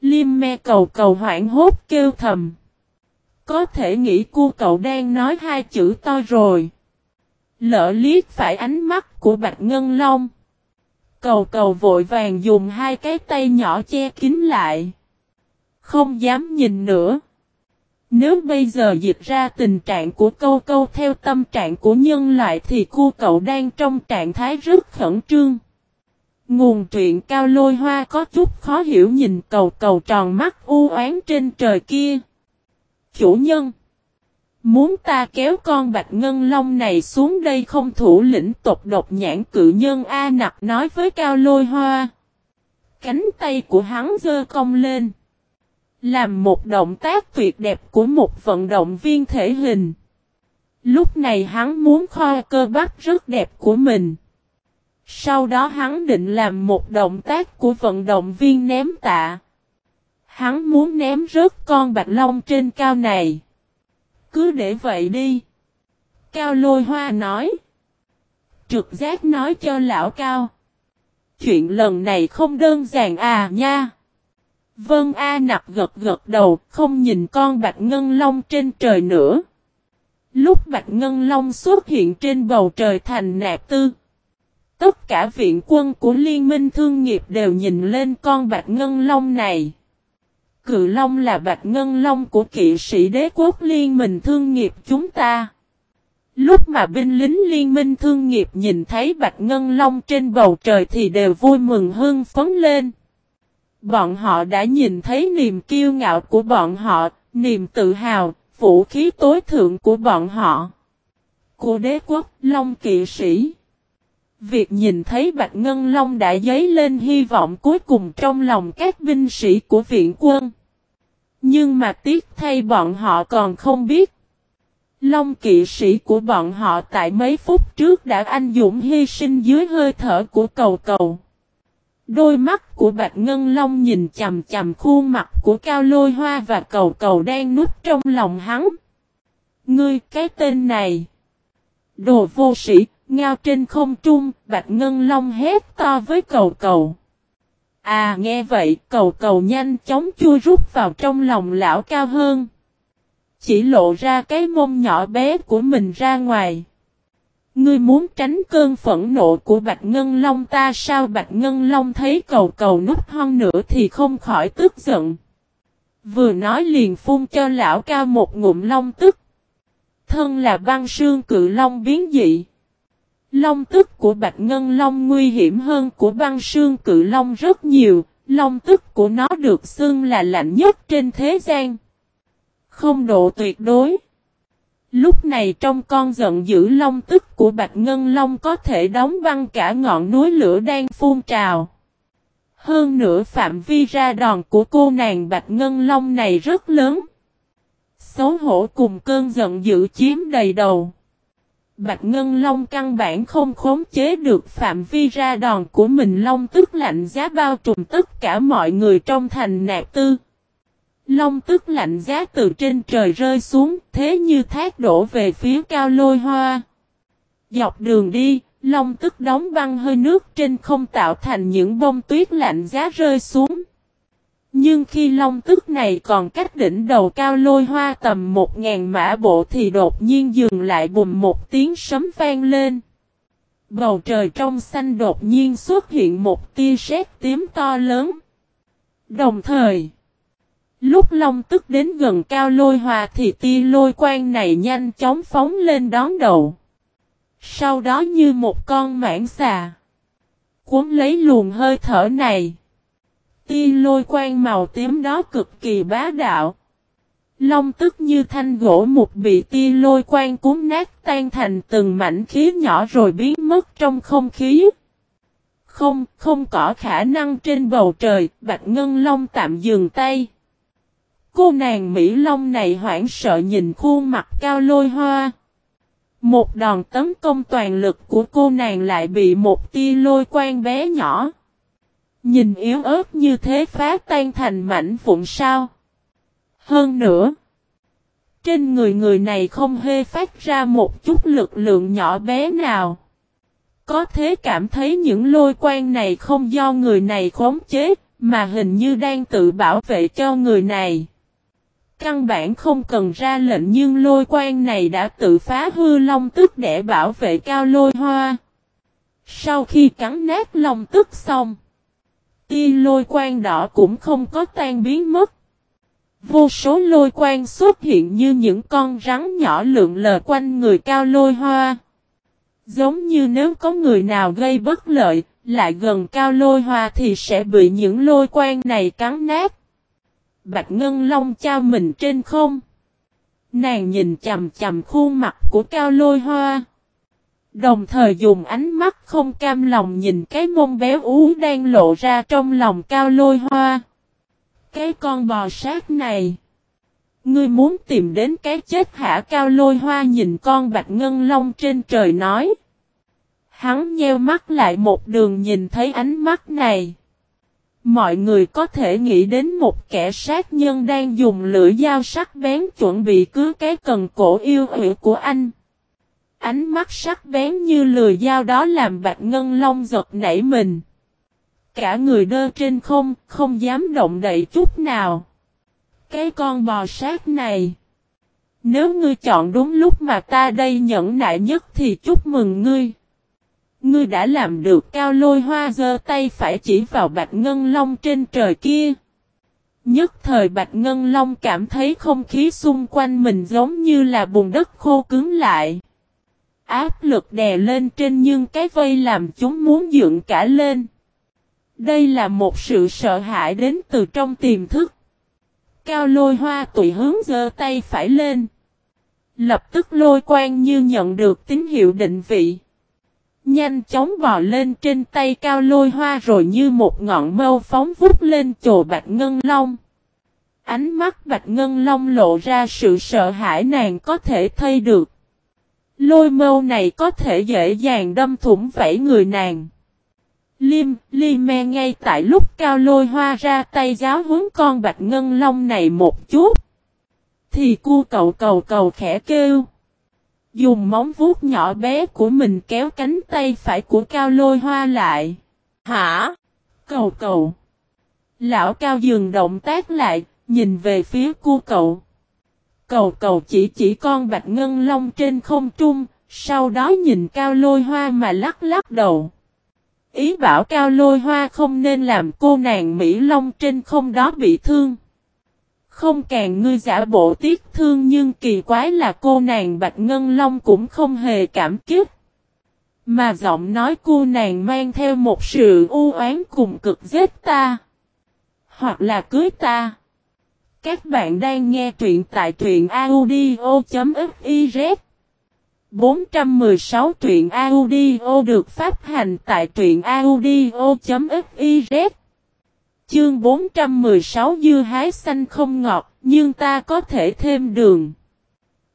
Liêm me cầu cầu hoảng hốt kêu thầm. Có thể nghĩ cô cậu đang nói hai chữ to rồi. Lỡ liếc phải ánh mắt của Bạch Ngân Long. Cầu cầu vội vàng dùng hai cái tay nhỏ che kín lại. Không dám nhìn nữa. Nếu bây giờ dịch ra tình trạng của câu câu theo tâm trạng của nhân loại thì cô cậu đang trong trạng thái rất khẩn trương. Nguồn truyện cao lôi hoa có chút khó hiểu nhìn cầu cầu tròn mắt u oán trên trời kia. Chủ nhân. Muốn ta kéo con bạch ngân long này xuống đây không thủ lĩnh tộc độc nhãn cự nhân A nặc nói với cao lôi hoa. Cánh tay của hắn dơ cong lên. Làm một động tác tuyệt đẹp của một vận động viên thể hình. Lúc này hắn muốn khoa cơ bắp rất đẹp của mình. Sau đó hắn định làm một động tác của vận động viên ném tạ. Hắn muốn ném rớt con bạch long trên cao này. Cứ để vậy đi. Cao lôi hoa nói. Trực giác nói cho lão cao. Chuyện lần này không đơn giản à nha. Vân A nặc gật gật đầu, không nhìn con bạch ngân long trên trời nữa. Lúc bạch ngân long xuất hiện trên bầu trời thành nạp tư. Tất cả viện quân của liên minh thương nghiệp đều nhìn lên con bạch ngân long này. Cự long là bạch ngân long của kỵ sĩ đế quốc liên minh thương nghiệp chúng ta. Lúc mà binh lính liên minh thương nghiệp nhìn thấy bạch ngân long trên bầu trời thì đều vui mừng hưng phấn lên. Bọn họ đã nhìn thấy niềm kiêu ngạo của bọn họ, niềm tự hào, vũ khí tối thượng của bọn họ. Của đế quốc Long kỵ sĩ. Việc nhìn thấy Bạch Ngân Long đã dấy lên hy vọng cuối cùng trong lòng các binh sĩ của viện quân. Nhưng mà tiếc thay bọn họ còn không biết. Long kỵ sĩ của bọn họ tại mấy phút trước đã anh dũng hy sinh dưới hơi thở của cầu cầu. Đôi mắt của Bạch Ngân Long nhìn chầm chầm khuôn mặt của Cao Lôi Hoa và cầu cầu đang núp trong lòng hắn. Ngươi cái tên này. Đồ vô sĩ, ngao trên không trung, Bạch Ngân Long hét to với cầu cầu. À nghe vậy, cầu cầu nhanh chóng chui rút vào trong lòng lão cao hơn. Chỉ lộ ra cái mông nhỏ bé của mình ra ngoài. Ngươi muốn tránh cơn phẫn nộ của Bạch Ngân Long ta sao Bạch Ngân Long thấy cầu cầu nút hơn nữa thì không khỏi tức giận. Vừa nói liền phun cho lão cao một ngụm long tức. Thân là băng sương cự long biến dị. Long tức của Bạch Ngân Long nguy hiểm hơn của băng sương cự long rất nhiều, long tức của nó được xưng là lạnh nhất trên thế gian. Không độ tuyệt đối. Lúc này trong con giận dữ long tức của Bạch Ngân Long có thể đóng băng cả ngọn núi lửa đang phun trào. Hơn nữa phạm vi ra đòn của cô nàng Bạch Ngân Long này rất lớn. Xấu hổ cùng cơn giận dữ chiếm đầy đầu. Bạch Ngân Long căn bản không khống chế được phạm vi ra đòn của mình Long tức lạnh giá bao trùm tất cả mọi người trong thành nạp tư. Long tức lạnh giá từ trên trời rơi xuống thế như thác đổ về phía cao lôi hoa. Dọc đường đi, Long tức đóng băng hơi nước trên không tạo thành những bông tuyết lạnh giá rơi xuống. Nhưng khi long tức này còn cách đỉnh đầu cao lôi hoa tầm một ngàn mã bộ thì đột nhiên dừng lại bùm một tiếng sấm vang lên. Bầu trời trong xanh đột nhiên xuất hiện một tia sét tím to lớn. Đồng thời, lúc long tức đến gần cao lôi hoa thì tia lôi quang này nhanh chóng phóng lên đón đầu. Sau đó như một con mãng xà. Cuốn lấy luồng hơi thở này. Tia lôi quang màu tím đó cực kỳ bá đạo. Long tức như thanh gỗ mục bị tia lôi quang cuốn nát tan thành từng mảnh khí nhỏ rồi biến mất trong không khí. Không, không có khả năng trên bầu trời, Bạch Ngân Long tạm dừng tay. Cô nàng Mỹ Long này hoảng sợ nhìn khuôn mặt cao lôi hoa. Một đòn tấn công toàn lực của cô nàng lại bị một tia lôi quang bé nhỏ. Nhìn yếu ớt như thế phá tan thành mảnh vụn sao. Hơn nữa. Trên người người này không hề phát ra một chút lực lượng nhỏ bé nào. Có thế cảm thấy những lôi quan này không do người này khống chế, mà hình như đang tự bảo vệ cho người này. Căn bản không cần ra lệnh nhưng lôi quan này đã tự phá hư long tức để bảo vệ cao lôi hoa. Sau khi cắn nát long tức xong, tia lôi quang đỏ cũng không có tan biến mất. Vô số lôi quang xuất hiện như những con rắn nhỏ lượn lờ quanh người cao lôi hoa. Giống như nếu có người nào gây bất lợi, lại gần cao lôi hoa thì sẽ bị những lôi quang này cắn nát. Bạch Ngân Long trao mình trên không. Nàng nhìn chầm chầm khuôn mặt của cao lôi hoa. Đồng thời dùng ánh mắt không cam lòng nhìn cái mông béo ú đang lộ ra trong lòng cao lôi hoa. Cái con bò sát này. Ngươi muốn tìm đến cái chết hả cao lôi hoa nhìn con bạch ngân long trên trời nói. Hắn nheo mắt lại một đường nhìn thấy ánh mắt này. Mọi người có thể nghĩ đến một kẻ sát nhân đang dùng lưỡi dao sắc bén chuẩn bị cứ cái cần cổ yêu hữu của anh. Ánh mắt sắc bén như lười dao đó làm bạch ngân long giật nảy mình. Cả người đơ trên không, không dám động đậy chút nào. Cái con bò sát này. Nếu ngươi chọn đúng lúc mà ta đây nhẫn nại nhất thì chúc mừng ngươi. Ngươi đã làm được cao lôi hoa giơ tay phải chỉ vào bạch ngân long trên trời kia. Nhất thời bạch ngân long cảm thấy không khí xung quanh mình giống như là bùn đất khô cứng lại. Áp lực đè lên trên nhưng cái vây làm chúng muốn dựng cả lên. Đây là một sự sợ hãi đến từ trong tiềm thức. Cao lôi hoa tùy hướng giơ tay phải lên. Lập tức lôi quan như nhận được tín hiệu định vị. Nhanh chóng bò lên trên tay cao lôi hoa rồi như một ngọn mâu phóng vút lên chồ bạch ngân long. Ánh mắt bạch ngân long lộ ra sự sợ hãi nàng có thể thay được. Lôi mâu này có thể dễ dàng đâm thủng vảy người nàng. Liêm, li me ngay tại lúc cao lôi hoa ra tay giáo huấn con bạch ngân long này một chút. Thì cu cậu cầu cầu khẽ kêu. Dùng móng vuốt nhỏ bé của mình kéo cánh tay phải của cao lôi hoa lại. Hả? Cầu cầu. Lão cao dừng động tác lại, nhìn về phía cu cậu. Cầu cầu chỉ chỉ con bạch ngân long trên không trung, sau đó nhìn cao lôi hoa mà lắc lắc đầu. Ý bảo cao lôi hoa không nên làm cô nàng Mỹ Long trên không đó bị thương. Không càng ngươi giả bộ tiếc thương nhưng kỳ quái là cô nàng Bạch Ngân Long cũng không hề cảm kích. Mà giọng nói cô nàng mang theo một sự u oán cùng cực giết ta. Hoặc là cưới ta. Các bạn đang nghe truyện tại truyện audio.fiz 416 truyện audio được phát hành tại truyện audio.fiz Chương 416 dưa hái xanh không ngọt, nhưng ta có thể thêm đường.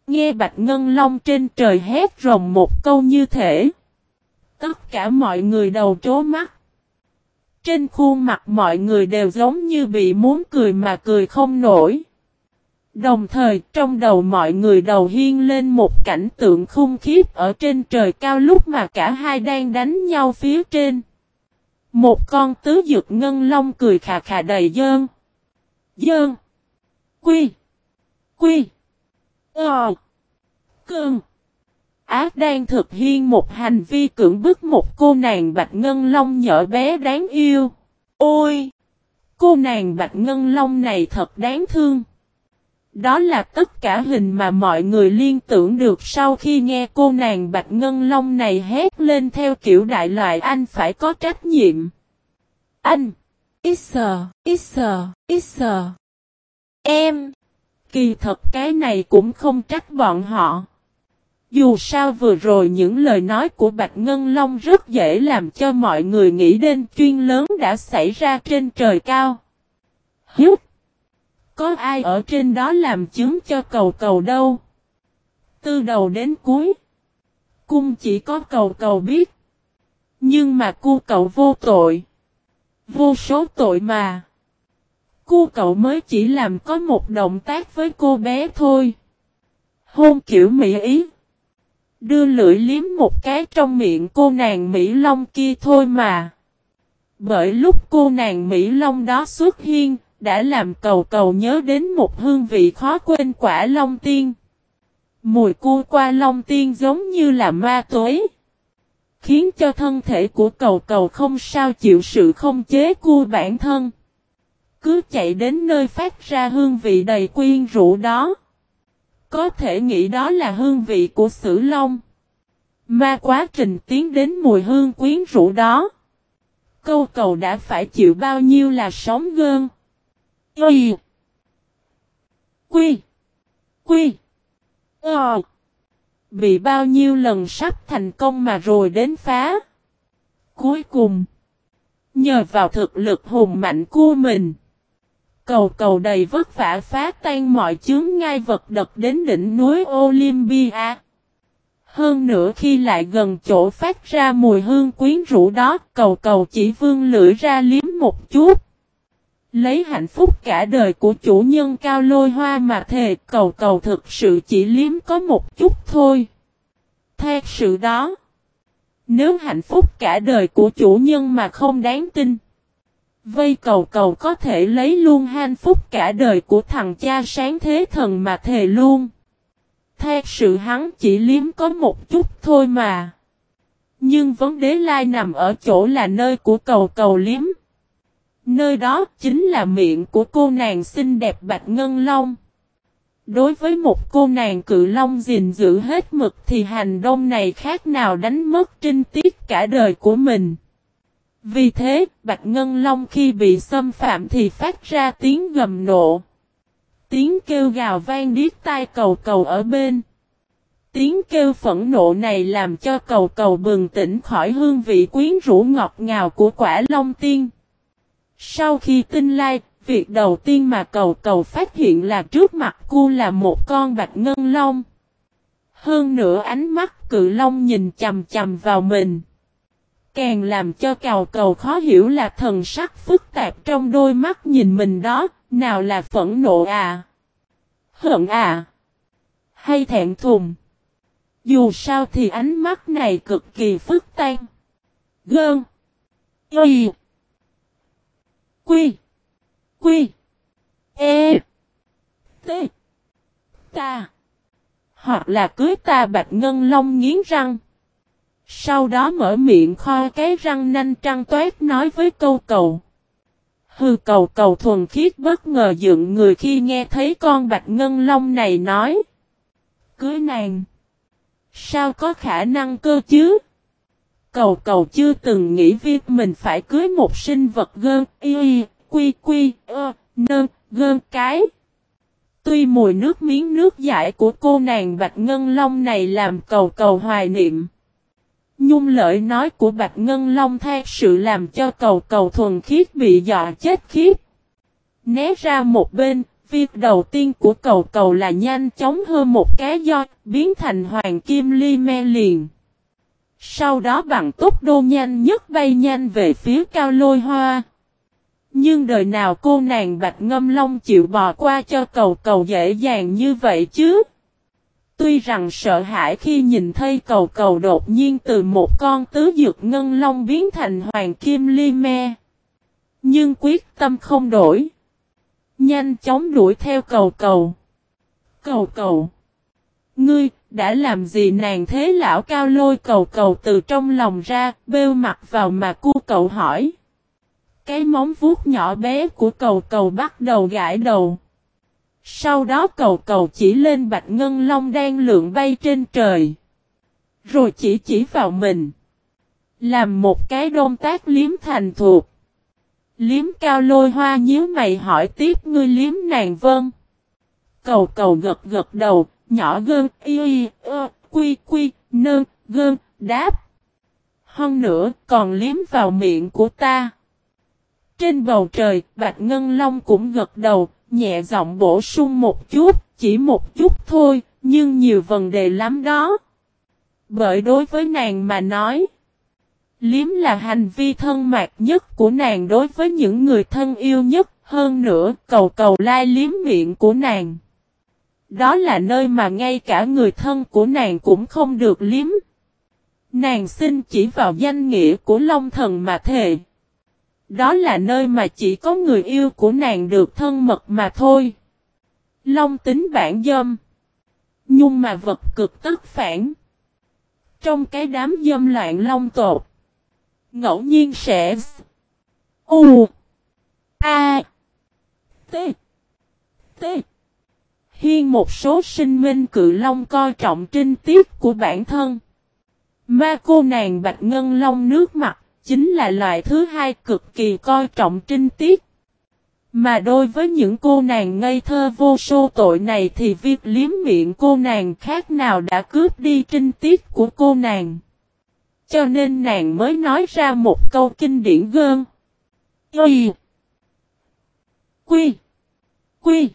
Nghe Bạch Ngân Long trên trời hét rồng một câu như thể. Tất cả mọi người đầu trố mắt. Trên khuôn mặt mọi người đều giống như bị muốn cười mà cười không nổi. Đồng thời, trong đầu mọi người đầu hiên lên một cảnh tượng khung khiếp ở trên trời cao lúc mà cả hai đang đánh nhau phía trên. Một con tứ dược ngân long cười khà khà đầy dơn. Dơn. Quy. Quy. Ờ. Cơn. Ác đang thực hiện một hành vi cưỡng bức một cô nàng bạch ngân long nhỏ bé đáng yêu. Ôi! Cô nàng bạch ngân long này thật đáng thương. Đó là tất cả hình mà mọi người liên tưởng được sau khi nghe cô nàng Bạch Ngân Long này hét lên theo kiểu đại loại anh phải có trách nhiệm. Anh! Isser, ít Isser. Em! Kỳ thật cái này cũng không trách bọn họ. Dù sao vừa rồi những lời nói của Bạch Ngân Long rất dễ làm cho mọi người nghĩ đến chuyên lớn đã xảy ra trên trời cao. Hiếu! Có ai ở trên đó làm chứng cho cầu cầu đâu? Từ đầu đến cuối. Cung chỉ có cầu cầu biết. Nhưng mà cu cậu vô tội. Vô số tội mà. Cu cậu mới chỉ làm có một động tác với cô bé thôi. Hôn kiểu Mỹ ý. Đưa lưỡi liếm một cái trong miệng cô nàng Mỹ Long kia thôi mà. Bởi lúc cô nàng Mỹ Long đó xuất hiện, đã làm cầu cầu nhớ đến một hương vị khó quên quả long tiên. Mùi cua qua long tiên giống như là ma tối. Khiến cho thân thể của cầu cầu không sao chịu sự không chế cua bản thân. Cứ chạy đến nơi phát ra hương vị đầy quyên rũ đó. Có thể nghĩ đó là hương vị của sử long. Mà quá trình tiến đến mùi hương quyến rũ đó. Câu cầu đã phải chịu bao nhiêu là sóng gơn. Y. Quy. Quy. Ờ. Bị bao nhiêu lần sắp thành công mà rồi đến phá. Cuối cùng. Nhờ vào thực lực hùng mạnh của mình. Cầu cầu đầy vất vả phá tan mọi chướng ngai vật đập đến đỉnh núi Olympia. Hơn nữa khi lại gần chỗ phát ra mùi hương quyến rũ đó, cầu cầu chỉ vương lưỡi ra liếm một chút. Lấy hạnh phúc cả đời của chủ nhân cao lôi hoa mà thề cầu cầu thực sự chỉ liếm có một chút thôi. Theo sự đó, nếu hạnh phúc cả đời của chủ nhân mà không đáng tin, vây cầu cầu có thể lấy luôn hạnh phúc cả đời của thằng cha sáng thế thần mà thề luôn. Theo sự hắn chỉ liếm có một chút thôi mà. Nhưng vấn đề lai nằm ở chỗ là nơi của cầu cầu liếm. Nơi đó chính là miệng của cô nàng xinh đẹp Bạch Ngân Long. Đối với một cô nàng cự long gìn giữ hết mực thì hành động này khác nào đánh mất trinh tiết cả đời của mình. Vì thế, Bạch Ngân Long khi bị xâm phạm thì phát ra tiếng gầm nộ. Tiếng kêu gào vang điếc tai cầu cầu ở bên. Tiếng kêu phẫn nộ này làm cho cầu cầu bừng tỉnh khỏi hương vị quyến rũ ngọt ngào của quả long tiên. Sau khi tinh lai, việc đầu tiên mà cầu cầu phát hiện là trước mặt cô là một con bạch ngân long. Hơn nữa ánh mắt cự long nhìn chầm chầm vào mình. Càng làm cho cầu cầu khó hiểu là thần sắc phức tạp trong đôi mắt nhìn mình đó, nào là phẫn nộ à? Hận à? Hay thẹn thùng? Dù sao thì ánh mắt này cực kỳ phức tan. Gơn. Y. Quy. Quy. E. T. Ta. Hoặc là cưới ta bạch ngân long nghiến răng. Sau đó mở miệng kho cái răng nanh trăng toát nói với câu cầu. Hư cầu cầu thuần khiết bất ngờ dựng người khi nghe thấy con bạch ngân long này nói. Cưới nàng. Sao có khả năng cơ chứ? Cầu cầu chưa từng nghĩ việc mình phải cưới một sinh vật gơn, y, quy quy, ơ, nơ, gơn cái. Tuy mùi nước miếng nước giải của cô nàng Bạch Ngân Long này làm cầu cầu hoài niệm. Nhung lợi nói của Bạch Ngân Long thay sự làm cho cầu cầu thuần khiết bị dọa chết khiếp. Né ra một bên, việc đầu tiên của cầu cầu là nhanh chóng hơn một cái do biến thành hoàng kim ly me liền. Sau đó bằng tốc độ nhanh nhất bay nhanh về phía cao lôi hoa. Nhưng đời nào cô nàng Bạch Ngâm Long chịu bò qua cho cầu cầu dễ dàng như vậy chứ? Tuy rằng sợ hãi khi nhìn thấy cầu cầu đột nhiên từ một con tứ dược ngân long biến thành hoàng kim ly me. Nhưng quyết tâm không đổi. Nhanh chóng đuổi theo cầu cầu. Cầu cầu. Ngươi, đã làm gì nàng thế lão cao lôi cầu cầu từ trong lòng ra, bêu mặt vào mà cu cậu hỏi. Cái móng vuốt nhỏ bé của cầu cầu bắt đầu gãi đầu. Sau đó cầu cầu chỉ lên bạch ngân long đang lượn bay trên trời. Rồi chỉ chỉ vào mình. Làm một cái động tác liếm thành thuộc. Liếm cao lôi hoa nhíu mày hỏi tiếp ngươi liếm nàng vân. Cầu cầu gật gật đầu, nhỏ gơn, y y, ơ, quy quy, nơn, gơn, đáp. Hơn nữa còn liếm vào miệng của ta. Trên bầu trời, Bạch Ngân Long cũng gật đầu, nhẹ giọng bổ sung một chút, chỉ một chút thôi, nhưng nhiều vấn đề lắm đó. Bởi đối với nàng mà nói, liếm là hành vi thân mạc nhất của nàng đối với những người thân yêu nhất, hơn nữa cầu cầu lai liếm miệng của nàng. Đó là nơi mà ngay cả người thân của nàng cũng không được liếm. Nàng xin chỉ vào danh nghĩa của Long Thần mà thề. Đó là nơi mà chỉ có người yêu của nàng được thân mật mà thôi. Long tính bản dâm. Nhung mà vật cực tức phản. Trong cái đám dâm loạn long tột. Ngẫu nhiên sẽ. U. A. T. T. Hiên một số sinh minh cự long coi trọng trinh tiết của bản thân. Ma cô nàng bạch ngân long nước mặt chính là loại thứ hai cực kỳ coi trọng trinh tiết. Mà đối với những cô nàng ngây thơ vô số tội này thì việc liếm miệng cô nàng khác nào đã cướp đi trinh tiết của cô nàng. Cho nên nàng mới nói ra một câu kinh điển gơn. quy Quy. Quy.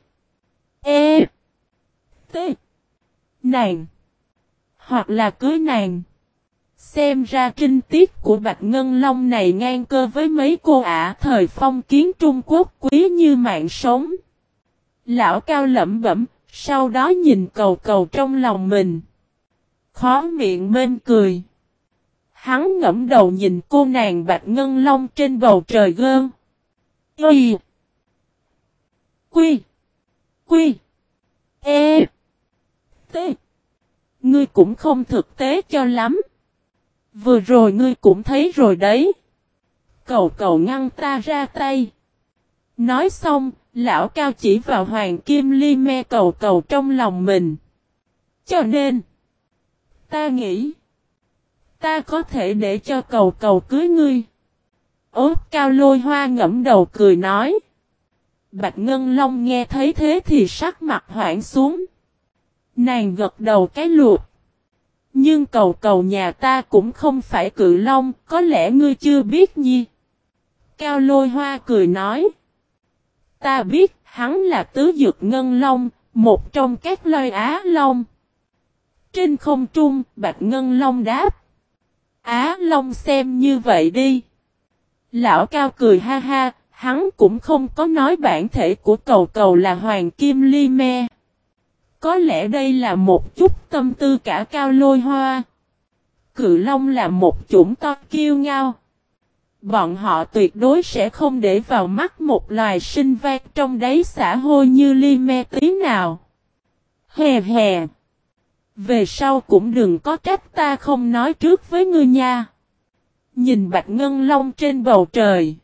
E. T. Nàng. Hoặc là cưới nàng. Xem ra trinh tiết của Bạch Ngân Long này ngang cơ với mấy cô ả thời phong kiến Trung Quốc quý như mạng sống. Lão cao lẩm bẩm, sau đó nhìn cầu cầu trong lòng mình. Khó miệng mên cười. Hắn ngẫm đầu nhìn cô nàng Bạch Ngân Long trên bầu trời gơn. Quy. Quy. Quy. E. T. Ngươi cũng không thực tế cho lắm. Vừa rồi ngươi cũng thấy rồi đấy. Cầu cầu ngăn ta ra tay. Nói xong, lão cao chỉ vào hoàng kim ly me cầu cầu trong lòng mình. Cho nên, ta nghĩ, ta có thể để cho cầu cầu cưới ngươi. Ốt cao lôi hoa ngẫm đầu cười nói. Bạch Ngân Long nghe thấy thế thì sắc mặt hoảng xuống. Nàng gật đầu cái luộc. Nhưng cầu cầu nhà ta cũng không phải cự long, có lẽ ngươi chưa biết nhi. Cao lôi hoa cười nói. Ta biết, hắn là tứ dược ngân long, một trong các loài á long. Trên không trung, bạch ngân long đáp. Á long xem như vậy đi. Lão cao cười ha ha, hắn cũng không có nói bản thể của cầu cầu là hoàng kim ly me. Có lẽ đây là một chút tâm tư cả cao lôi hoa. Cự long là một chủng to kiêu ngao. Bọn họ tuyệt đối sẽ không để vào mắt một loài sinh vật trong đáy xã hội như ly me tí nào. Hè hè. Về sau cũng đừng có trách ta không nói trước với ngươi nha. Nhìn bạch ngân long trên bầu trời.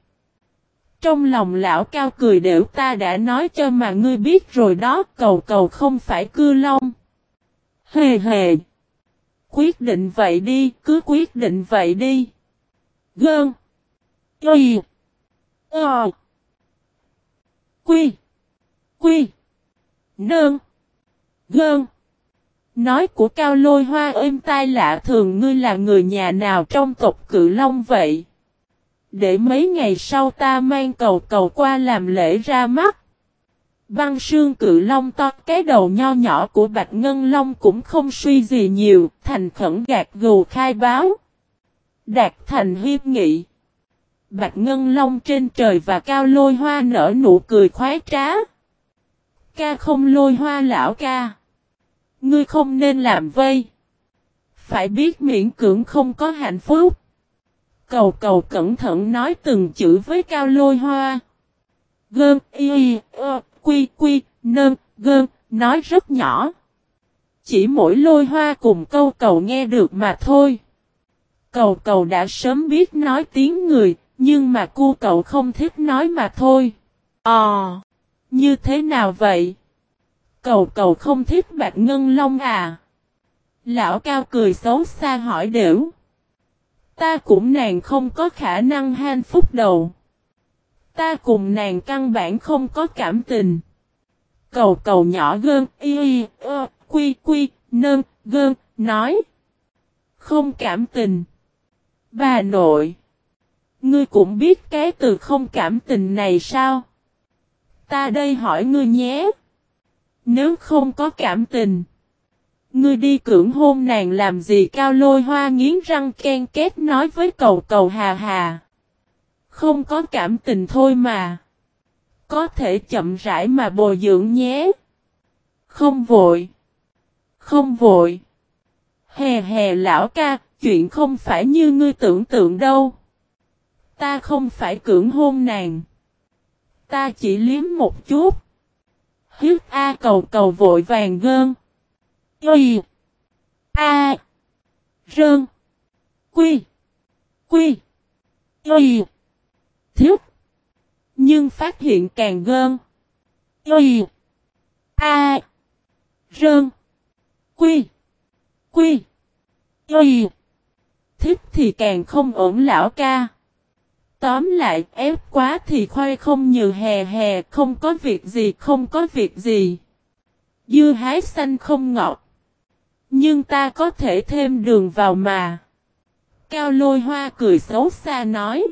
Trong lòng lão cao cười đều ta đã nói cho mà ngươi biết rồi đó cầu cầu không phải cư long. Hề hề. Quyết định vậy đi, cứ quyết định vậy đi. Gơn. quy Ờ. Quy. Quy. Nơn. Gơn. Nói của cao lôi hoa êm tai lạ thường ngươi là người nhà nào trong tộc cự long vậy. Để mấy ngày sau ta mang cầu cầu qua làm lễ ra mắt. Băng sương cự long to cái đầu nho nhỏ của Bạch Ngân Long cũng không suy gì nhiều, thành khẩn gạt gù khai báo. Đạt thành hiếp nghị. Bạch Ngân Long trên trời và cao lôi hoa nở nụ cười khoái trá. Ca không lôi hoa lão ca. Ngươi không nên làm vây. Phải biết miễn cưỡng không có hạnh phúc. Cầu cầu cẩn thận nói từng chữ với cao lôi hoa. Gơn, y, ơ, quy, quy, nơn, gơn, nói rất nhỏ. Chỉ mỗi lôi hoa cùng câu cầu nghe được mà thôi. Cầu cầu đã sớm biết nói tiếng người, nhưng mà cu cậu không thích nói mà thôi. Ờ, như thế nào vậy? Cầu cầu không thích bạch ngân long à? Lão cao cười xấu xa hỏi đểu. Ta cũng nàng không có khả năng hạnh phúc đầu. Ta cùng nàng căn bản không có cảm tình. Cầu cầu nhỏ gơn, y y, ơ, quy quy, nơn, gơn, nói. Không cảm tình. Bà nội. Ngươi cũng biết cái từ không cảm tình này sao? Ta đây hỏi ngươi nhé. Nếu không có cảm tình. Ngươi đi cưỡng hôn nàng làm gì cao lôi hoa nghiến răng ken két nói với cầu cầu hà hà. Không có cảm tình thôi mà. Có thể chậm rãi mà bồi dưỡng nhé. Không vội. Không vội. Hè hè lão ca, chuyện không phải như ngươi tưởng tượng đâu. Ta không phải cưỡng hôn nàng. Ta chỉ liếm một chút. Hiếp A cầu cầu vội vàng gơn. Y. A. Rơn. Quy. Quy. Y. Thiết. Nhưng phát hiện càng gơn. Y. A. Rơn. Quy. Quy. Y. Thích thì càng không ổn lão ca. Tóm lại, ép quá thì khoai không như hè hè, không có việc gì, không có việc gì. Dưa hái xanh không ngọt. Nhưng ta có thể thêm đường vào mà. Cao lôi hoa cười xấu xa nói.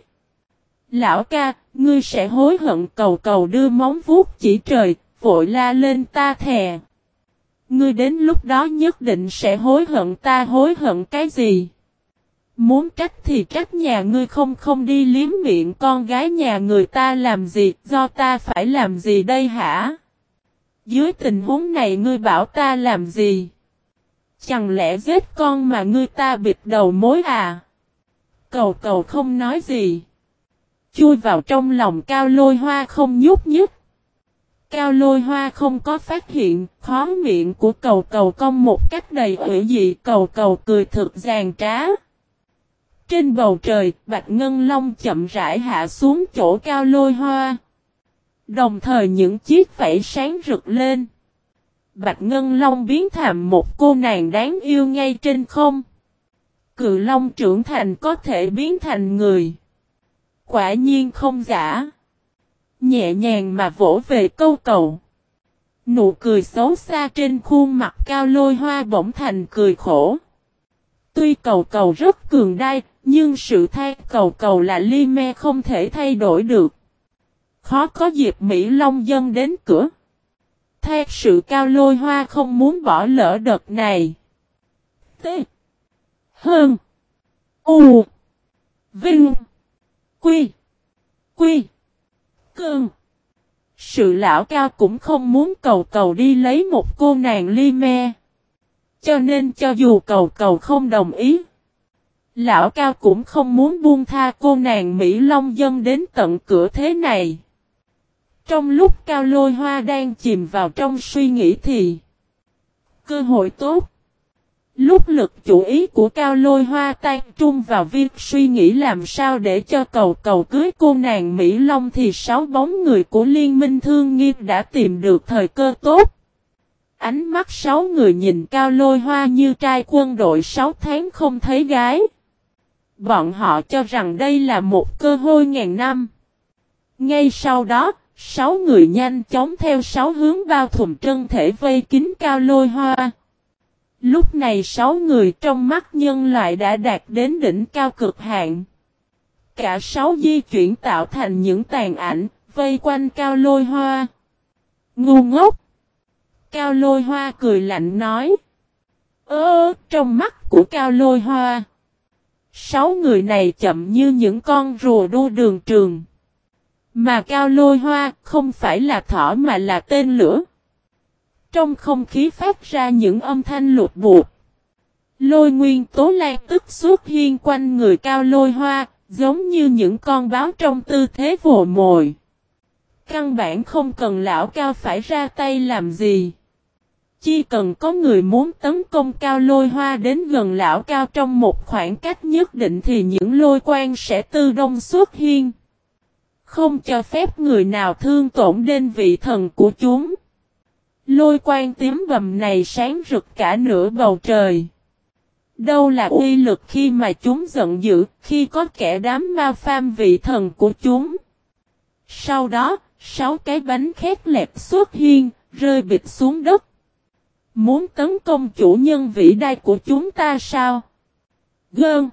Lão ca, ngươi sẽ hối hận cầu cầu đưa móng vuốt chỉ trời, vội la lên ta thè. Ngươi đến lúc đó nhất định sẽ hối hận ta hối hận cái gì? Muốn trách thì trách nhà ngươi không không đi liếm miệng con gái nhà người ta làm gì, do ta phải làm gì đây hả? Dưới tình huống này ngươi bảo ta làm gì? Chẳng lẽ giết con mà ngươi ta bịt đầu mối à? Cầu cầu không nói gì. Chui vào trong lòng cao lôi hoa không nhúc nhích. Cao lôi hoa không có phát hiện, khó miệng của cầu cầu cong một cách đầy ủy dị cầu cầu cười thực giàn trá. Trên bầu trời, Bạch Ngân Long chậm rãi hạ xuống chỗ cao lôi hoa. Đồng thời những chiếc vẫy sáng rực lên. Bạch Ngân Long biến thành một cô nàng đáng yêu ngay trên không. Cự Long trưởng thành có thể biến thành người. Quả nhiên không giả. Nhẹ nhàng mà vỗ về câu cầu. Nụ cười xấu xa trên khuôn mặt cao lôi hoa bỗng thành cười khổ. Tuy cầu cầu rất cường đai, nhưng sự thay cầu cầu là ly me không thể thay đổi được. Khó có dịp Mỹ Long dân đến cửa. Thay sự cao lôi hoa không muốn bỏ lỡ đợt này. T. Hơn. U. Vinh. Quy. Quy. Cương. Sự lão cao cũng không muốn cầu cầu đi lấy một cô nàng ly me. Cho nên cho dù cầu cầu không đồng ý. Lão cao cũng không muốn buông tha cô nàng Mỹ Long dân đến tận cửa thế này. Trong lúc cao lôi hoa đang chìm vào trong suy nghĩ thì Cơ hội tốt Lúc lực chủ ý của cao lôi hoa tan trung vào việc suy nghĩ làm sao để cho cầu cầu cưới cô nàng Mỹ Long thì sáu bóng người của Liên minh Thương Nghiêm đã tìm được thời cơ tốt. Ánh mắt sáu người nhìn cao lôi hoa như trai quân đội sáu tháng không thấy gái. Bọn họ cho rằng đây là một cơ hội ngàn năm. Ngay sau đó, sáu người nhanh chóng theo sáu hướng bao thùng trân thể vây kín cao lôi hoa. Lúc này sáu người trong mắt nhân loại đã đạt đến đỉnh cao cực hạn. Cả sáu di chuyển tạo thành những tàn ảnh, vây quanh cao lôi hoa. Ngu ngốc! Cao lôi hoa cười lạnh nói. Ơ, trong mắt của cao lôi hoa. Sáu người này chậm như những con rùa đua đường trường. Mà cao lôi hoa không phải là thỏ mà là tên lửa. Trong không khí phát ra những âm thanh lụt buộc. Lôi nguyên tố lan tức suốt hiên quanh người cao lôi hoa, giống như những con báo trong tư thế vồ mồi. Căn bản không cần lão cao phải ra tay làm gì. Chỉ cần có người muốn tấn công cao lôi hoa đến gần lão cao trong một khoảng cách nhất định thì những lôi quan sẽ tư đông xuất hiên. Không cho phép người nào thương tổn đến vị thần của chúng. Lôi quan tím bầm này sáng rực cả nửa bầu trời. Đâu là uy lực khi mà chúng giận dữ, khi có kẻ đám ma pham vị thần của chúng. Sau đó, sáu cái bánh khét lẹp xuất hiên, rơi bịch xuống đất. Muốn tấn công chủ nhân vĩ đại của chúng ta sao? Gơn.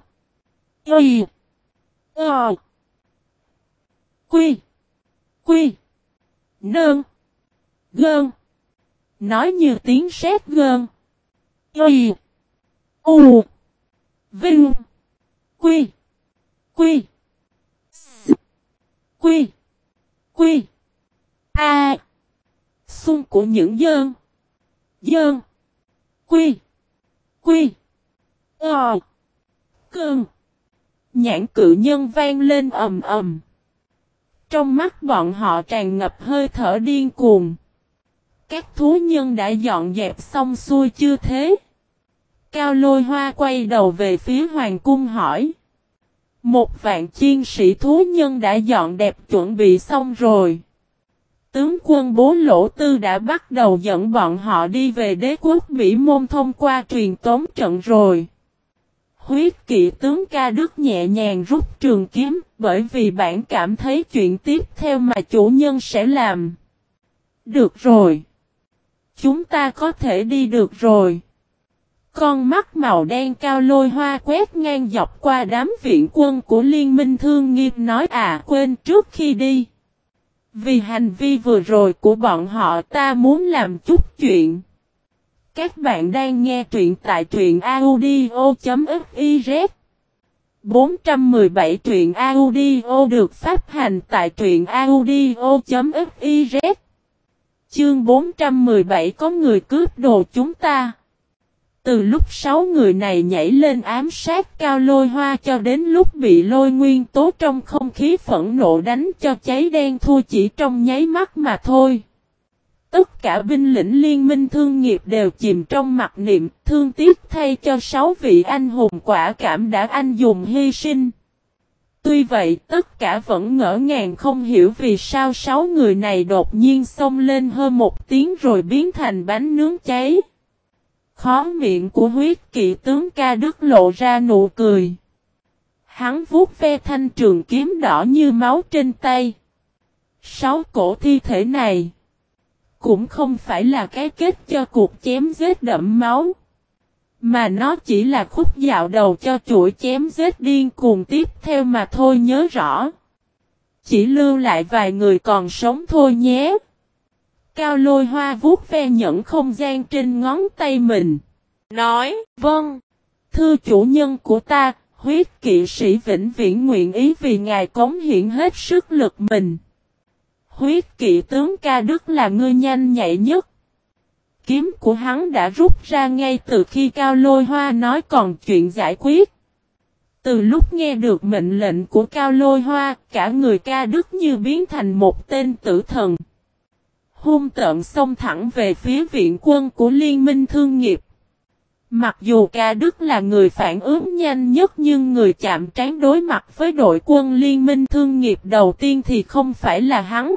Y. Ờ. Quy. Quy. Nơn. Gơn. Nói như tiếng sét gơn. Y. U. Vinh. Quy. Quy. S. Quy. Quy. A. Xung của những dơn. Dơn. Quy. Quy. Ờ. Cơn. Nhãn cự nhân vang lên ầm ầm. Trong mắt bọn họ tràn ngập hơi thở điên cuồng. Các thú nhân đã dọn dẹp xong xuôi chưa thế? Cao lôi hoa quay đầu về phía hoàng cung hỏi. Một vạn chiên sĩ thú nhân đã dọn đẹp chuẩn bị xong rồi. Tướng quân bố lỗ tư đã bắt đầu dẫn bọn họ đi về đế quốc Mỹ môn thông qua truyền tống trận rồi. Huyết kỵ tướng ca đức nhẹ nhàng rút trường kiếm, bởi vì bạn cảm thấy chuyện tiếp theo mà chủ nhân sẽ làm. Được rồi. Chúng ta có thể đi được rồi. Con mắt màu đen cao lôi hoa quét ngang dọc qua đám viện quân của Liên minh Thương Nghiêm nói à quên trước khi đi. Vì hành vi vừa rồi của bọn họ, ta muốn làm chút chuyện. Các bạn đang nghe truyện tại truyện audio.fiz 417 truyện audio được phát hành tại truyện audio.fiz Chương 417 có người cướp đồ chúng ta. Từ lúc sáu người này nhảy lên ám sát cao lôi hoa cho đến lúc bị lôi nguyên tố trong không khí phẫn nộ đánh cho cháy đen thua chỉ trong nháy mắt mà thôi. Tất cả binh lĩnh liên minh thương nghiệp đều chìm trong mặt niệm, thương tiếc thay cho sáu vị anh hùng quả cảm đã anh dùng hy sinh. Tuy vậy, tất cả vẫn ngỡ ngàng không hiểu vì sao sáu người này đột nhiên xông lên hơn một tiếng rồi biến thành bánh nướng cháy. Khó miệng của huyết kỵ tướng ca đức lộ ra nụ cười. Hắn vuốt ve thanh trường kiếm đỏ như máu trên tay. Sáu cổ thi thể này cũng không phải là cái kết cho cuộc chém giết đẫm máu. Mà nó chỉ là khúc dạo đầu cho chuỗi chém giết điên cuồng tiếp theo mà thôi nhớ rõ. Chỉ lưu lại vài người còn sống thôi nhé. Cao lôi hoa vuốt ve nhẫn không gian trên ngón tay mình. Nói, vâng, thưa chủ nhân của ta, huyết kỵ sĩ vĩnh viễn nguyện ý vì ngài cống hiển hết sức lực mình. Huyết kỵ tướng ca đức là ngươi nhanh nhạy nhất. Kiếm của hắn đã rút ra ngay từ khi Cao Lôi Hoa nói còn chuyện giải quyết. Từ lúc nghe được mệnh lệnh của Cao Lôi Hoa, cả người ca đức như biến thành một tên tử thần. Hung tợn xông thẳng về phía viện quân của Liên minh Thương nghiệp. Mặc dù ca đức là người phản ứng nhanh nhất nhưng người chạm trán đối mặt với đội quân Liên minh Thương nghiệp đầu tiên thì không phải là hắn.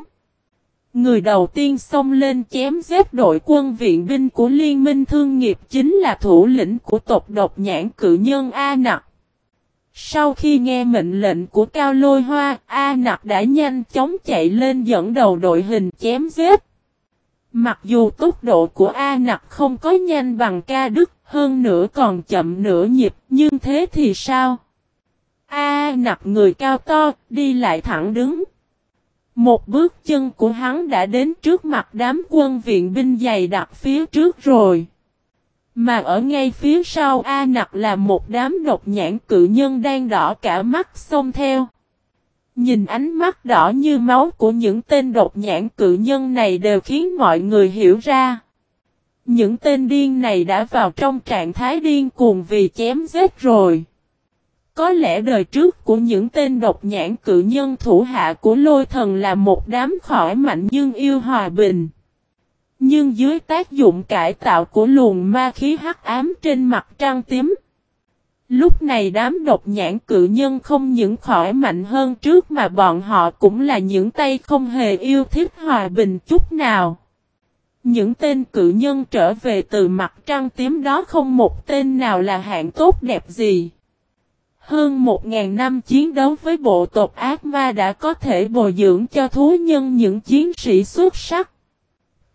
Người đầu tiên xông lên chém giết đội quân viện binh của Liên minh Thương nghiệp chính là thủ lĩnh của tộc độc nhãn cự nhân A Nặc. Sau khi nghe mệnh lệnh của Cao Lôi Hoa, A Nặc đã nhanh chóng chạy lên dẫn đầu đội hình chém giết. Mặc dù tốc độ của A Nặc không có nhanh bằng ca đức, hơn nữa còn chậm nửa nhịp, nhưng thế thì sao? A Nặc người cao to, đi lại thẳng đứng. Một bước chân của hắn đã đến trước mặt đám quân viện binh dày đặc phía trước rồi. Mà ở ngay phía sau A nặc là một đám độc nhãn cự nhân đang đỏ cả mắt xông theo. Nhìn ánh mắt đỏ như máu của những tên độc nhãn cự nhân này đều khiến mọi người hiểu ra. Những tên điên này đã vào trong trạng thái điên cuồng vì chém giết rồi. Có lẽ đời trước của những tên độc nhãn cự nhân thủ hạ của lôi thần là một đám khỏi mạnh nhưng yêu hòa bình. Nhưng dưới tác dụng cải tạo của luồng ma khí hắc ám trên mặt trăng tím. Lúc này đám độc nhãn cự nhân không những khỏi mạnh hơn trước mà bọn họ cũng là những tay không hề yêu thích hòa bình chút nào. Những tên cự nhân trở về từ mặt trăng tím đó không một tên nào là hạng tốt đẹp gì. Hơn một ngàn năm chiến đấu với bộ tộc ác ma đã có thể bồi dưỡng cho thú nhân những chiến sĩ xuất sắc.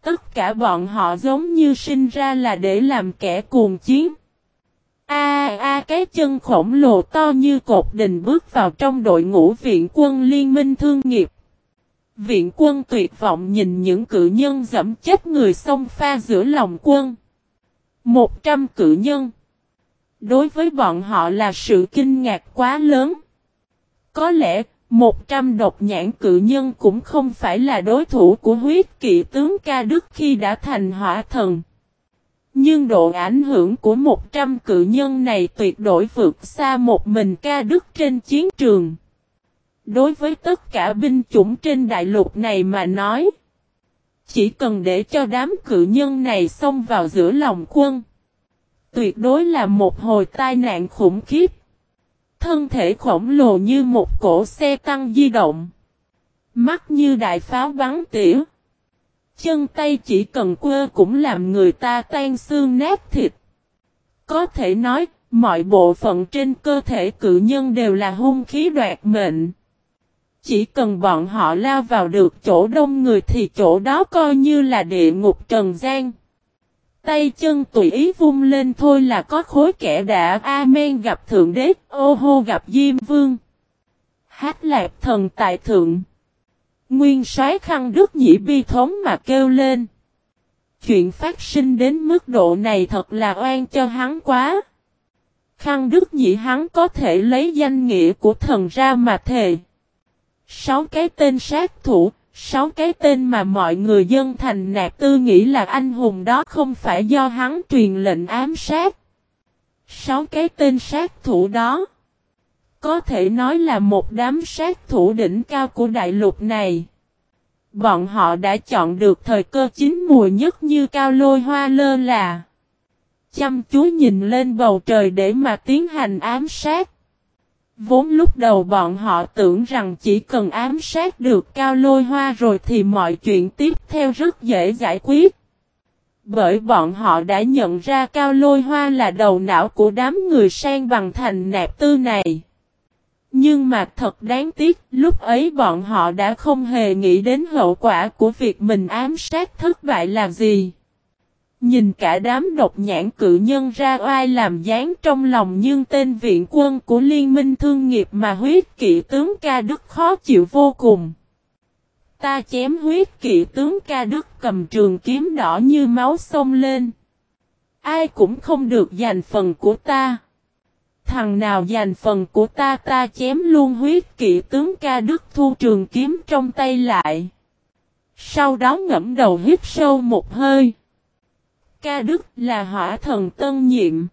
Tất cả bọn họ giống như sinh ra là để làm kẻ cuồng chiến. A a cái chân khổng lồ to như cột đình bước vào trong đội ngũ viện quân liên minh thương nghiệp. Viện quân tuyệt vọng nhìn những cự nhân dẫm chết người xông pha giữa lòng quân. Một trăm cự nhân. Đối với bọn họ là sự kinh ngạc quá lớn. Có lẽ, một trăm độc nhãn cự nhân cũng không phải là đối thủ của huyết kỵ tướng ca đức khi đã thành hỏa thần. Nhưng độ ảnh hưởng của một trăm cự nhân này tuyệt đối vượt xa một mình ca đức trên chiến trường. Đối với tất cả binh chủng trên đại lục này mà nói, chỉ cần để cho đám cự nhân này xông vào giữa lòng quân tuyệt đối là một hồi tai nạn khủng khiếp. Thân thể khổng lồ như một cổ xe tăng di động. Mắt như đại pháo bắn tỉa. Chân tay chỉ cần quơ cũng làm người ta tan xương nát thịt. Có thể nói, mọi bộ phận trên cơ thể cự nhân đều là hung khí đoạt mệnh. Chỉ cần bọn họ lao vào được chỗ đông người thì chỗ đó coi như là địa ngục trần gian. Tay chân tùy ý vung lên thôi là có khối kẻ đã Amen gặp Thượng Đế, ô hô gặp Diêm Vương. Hát lạc thần tại thượng. Nguyên soái khăn đức nhĩ bi thống mà kêu lên. Chuyện phát sinh đến mức độ này thật là oan cho hắn quá. Khăn đức nhĩ hắn có thể lấy danh nghĩa của thần ra mà thề. Sáu cái tên sát thủ, Sáu cái tên mà mọi người dân thành nạp tư nghĩ là anh hùng đó không phải do hắn truyền lệnh ám sát. Sáu cái tên sát thủ đó. Có thể nói là một đám sát thủ đỉnh cao của đại lục này. Bọn họ đã chọn được thời cơ chín mùa nhất như cao lôi hoa lơ là. Chăm chú nhìn lên bầu trời để mà tiến hành ám sát. Vốn lúc đầu bọn họ tưởng rằng chỉ cần ám sát được cao lôi hoa rồi thì mọi chuyện tiếp theo rất dễ giải quyết. Bởi bọn họ đã nhận ra cao lôi hoa là đầu não của đám người sang bằng thành nạp tư này. Nhưng mà thật đáng tiếc, lúc ấy bọn họ đã không hề nghĩ đến hậu quả của việc mình ám sát thất bại là gì. Nhìn cả đám độc nhãn cự nhân ra oai làm dáng trong lòng nhưng tên viện quân của liên minh thương nghiệp mà huyết kỵ tướng ca đức khó chịu vô cùng. Ta chém huyết kỵ tướng ca đức cầm trường kiếm đỏ như máu sông lên. Ai cũng không được giành phần của ta. Thằng nào giành phần của ta ta chém luôn huyết kỵ tướng ca đức thu trường kiếm trong tay lại. Sau đó ngẫm đầu hít sâu một hơi. Ca đức là hỏa thần tân nhiệm.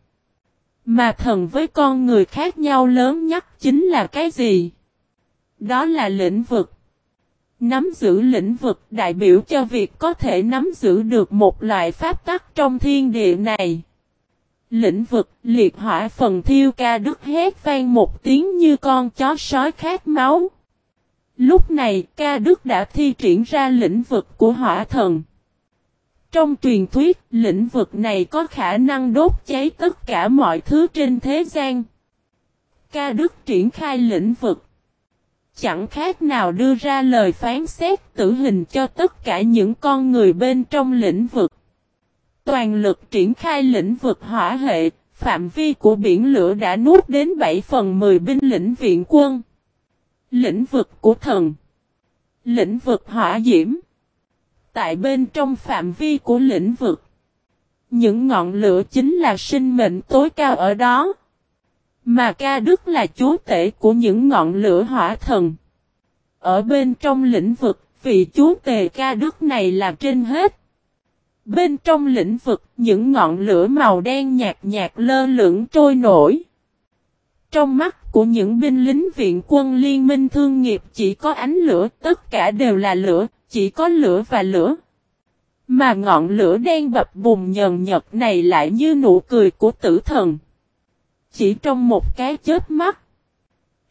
Mà thần với con người khác nhau lớn nhất chính là cái gì? Đó là lĩnh vực. Nắm giữ lĩnh vực đại biểu cho việc có thể nắm giữ được một loại pháp tắc trong thiên địa này. Lĩnh vực liệt hỏa phần thiêu ca đức hét vang một tiếng như con chó sói khát máu. Lúc này ca đức đã thi triển ra lĩnh vực của hỏa thần. Trong truyền thuyết, lĩnh vực này có khả năng đốt cháy tất cả mọi thứ trên thế gian. Ca đức triển khai lĩnh vực. Chẳng khác nào đưa ra lời phán xét tử hình cho tất cả những con người bên trong lĩnh vực. Toàn lực triển khai lĩnh vực hỏa hệ, phạm vi của biển lửa đã nuốt đến 7 phần 10 binh lĩnh viện quân. Lĩnh vực của thần Lĩnh vực hỏa diễm Tại bên trong phạm vi của lĩnh vực Những ngọn lửa chính là sinh mệnh tối cao ở đó. Mà ca đức là chúa tể của những ngọn lửa hỏa thần. Ở bên trong lĩnh vực, vị chúa tề ca đức này là trên hết. Bên trong lĩnh vực, những ngọn lửa màu đen nhạt nhạt lơ lửng trôi nổi. Trong mắt của những binh lính viện quân liên minh thương nghiệp chỉ có ánh lửa, tất cả đều là lửa, chỉ có lửa và lửa. Mà ngọn lửa đen bập bùng nhờn nhật này lại như nụ cười của tử thần. Chỉ trong một cái chết mắt.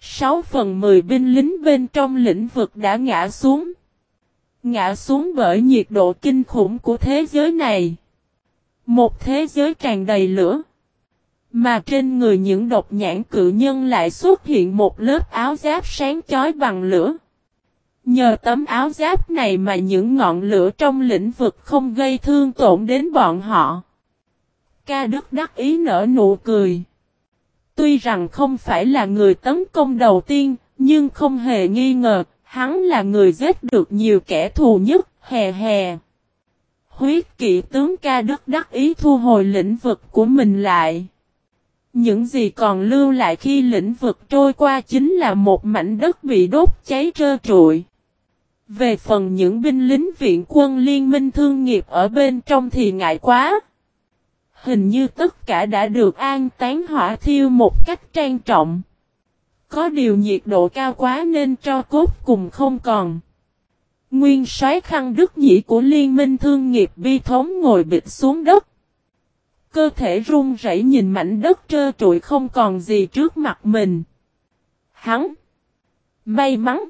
6 phần 10 binh lính bên trong lĩnh vực đã ngã xuống. Ngã xuống bởi nhiệt độ kinh khủng của thế giới này. Một thế giới tràn đầy lửa. Mà trên người những độc nhãn cự nhân lại xuất hiện một lớp áo giáp sáng chói bằng lửa. Nhờ tấm áo giáp này mà những ngọn lửa trong lĩnh vực không gây thương tổn đến bọn họ. Ca Đức đắc ý nở nụ cười. Tuy rằng không phải là người tấn công đầu tiên, nhưng không hề nghi ngờ, hắn là người giết được nhiều kẻ thù nhất, hè hè. Huyết kỵ tướng ca đức đắc ý thu hồi lĩnh vực của mình lại. Những gì còn lưu lại khi lĩnh vực trôi qua chính là một mảnh đất bị đốt cháy trơ trụi. Về phần những binh lính viện quân liên minh thương nghiệp ở bên trong thì ngại quá. Hình như tất cả đã được an tán hỏa thiêu một cách trang trọng. Có điều nhiệt độ cao quá nên cho cốt cùng không còn. Nguyên soái khăn đức nhĩ của Liên minh Thương nghiệp bi thống ngồi bịch xuống đất. Cơ thể run rẩy nhìn mảnh đất trơ trụi không còn gì trước mặt mình. Hắn. May mắn.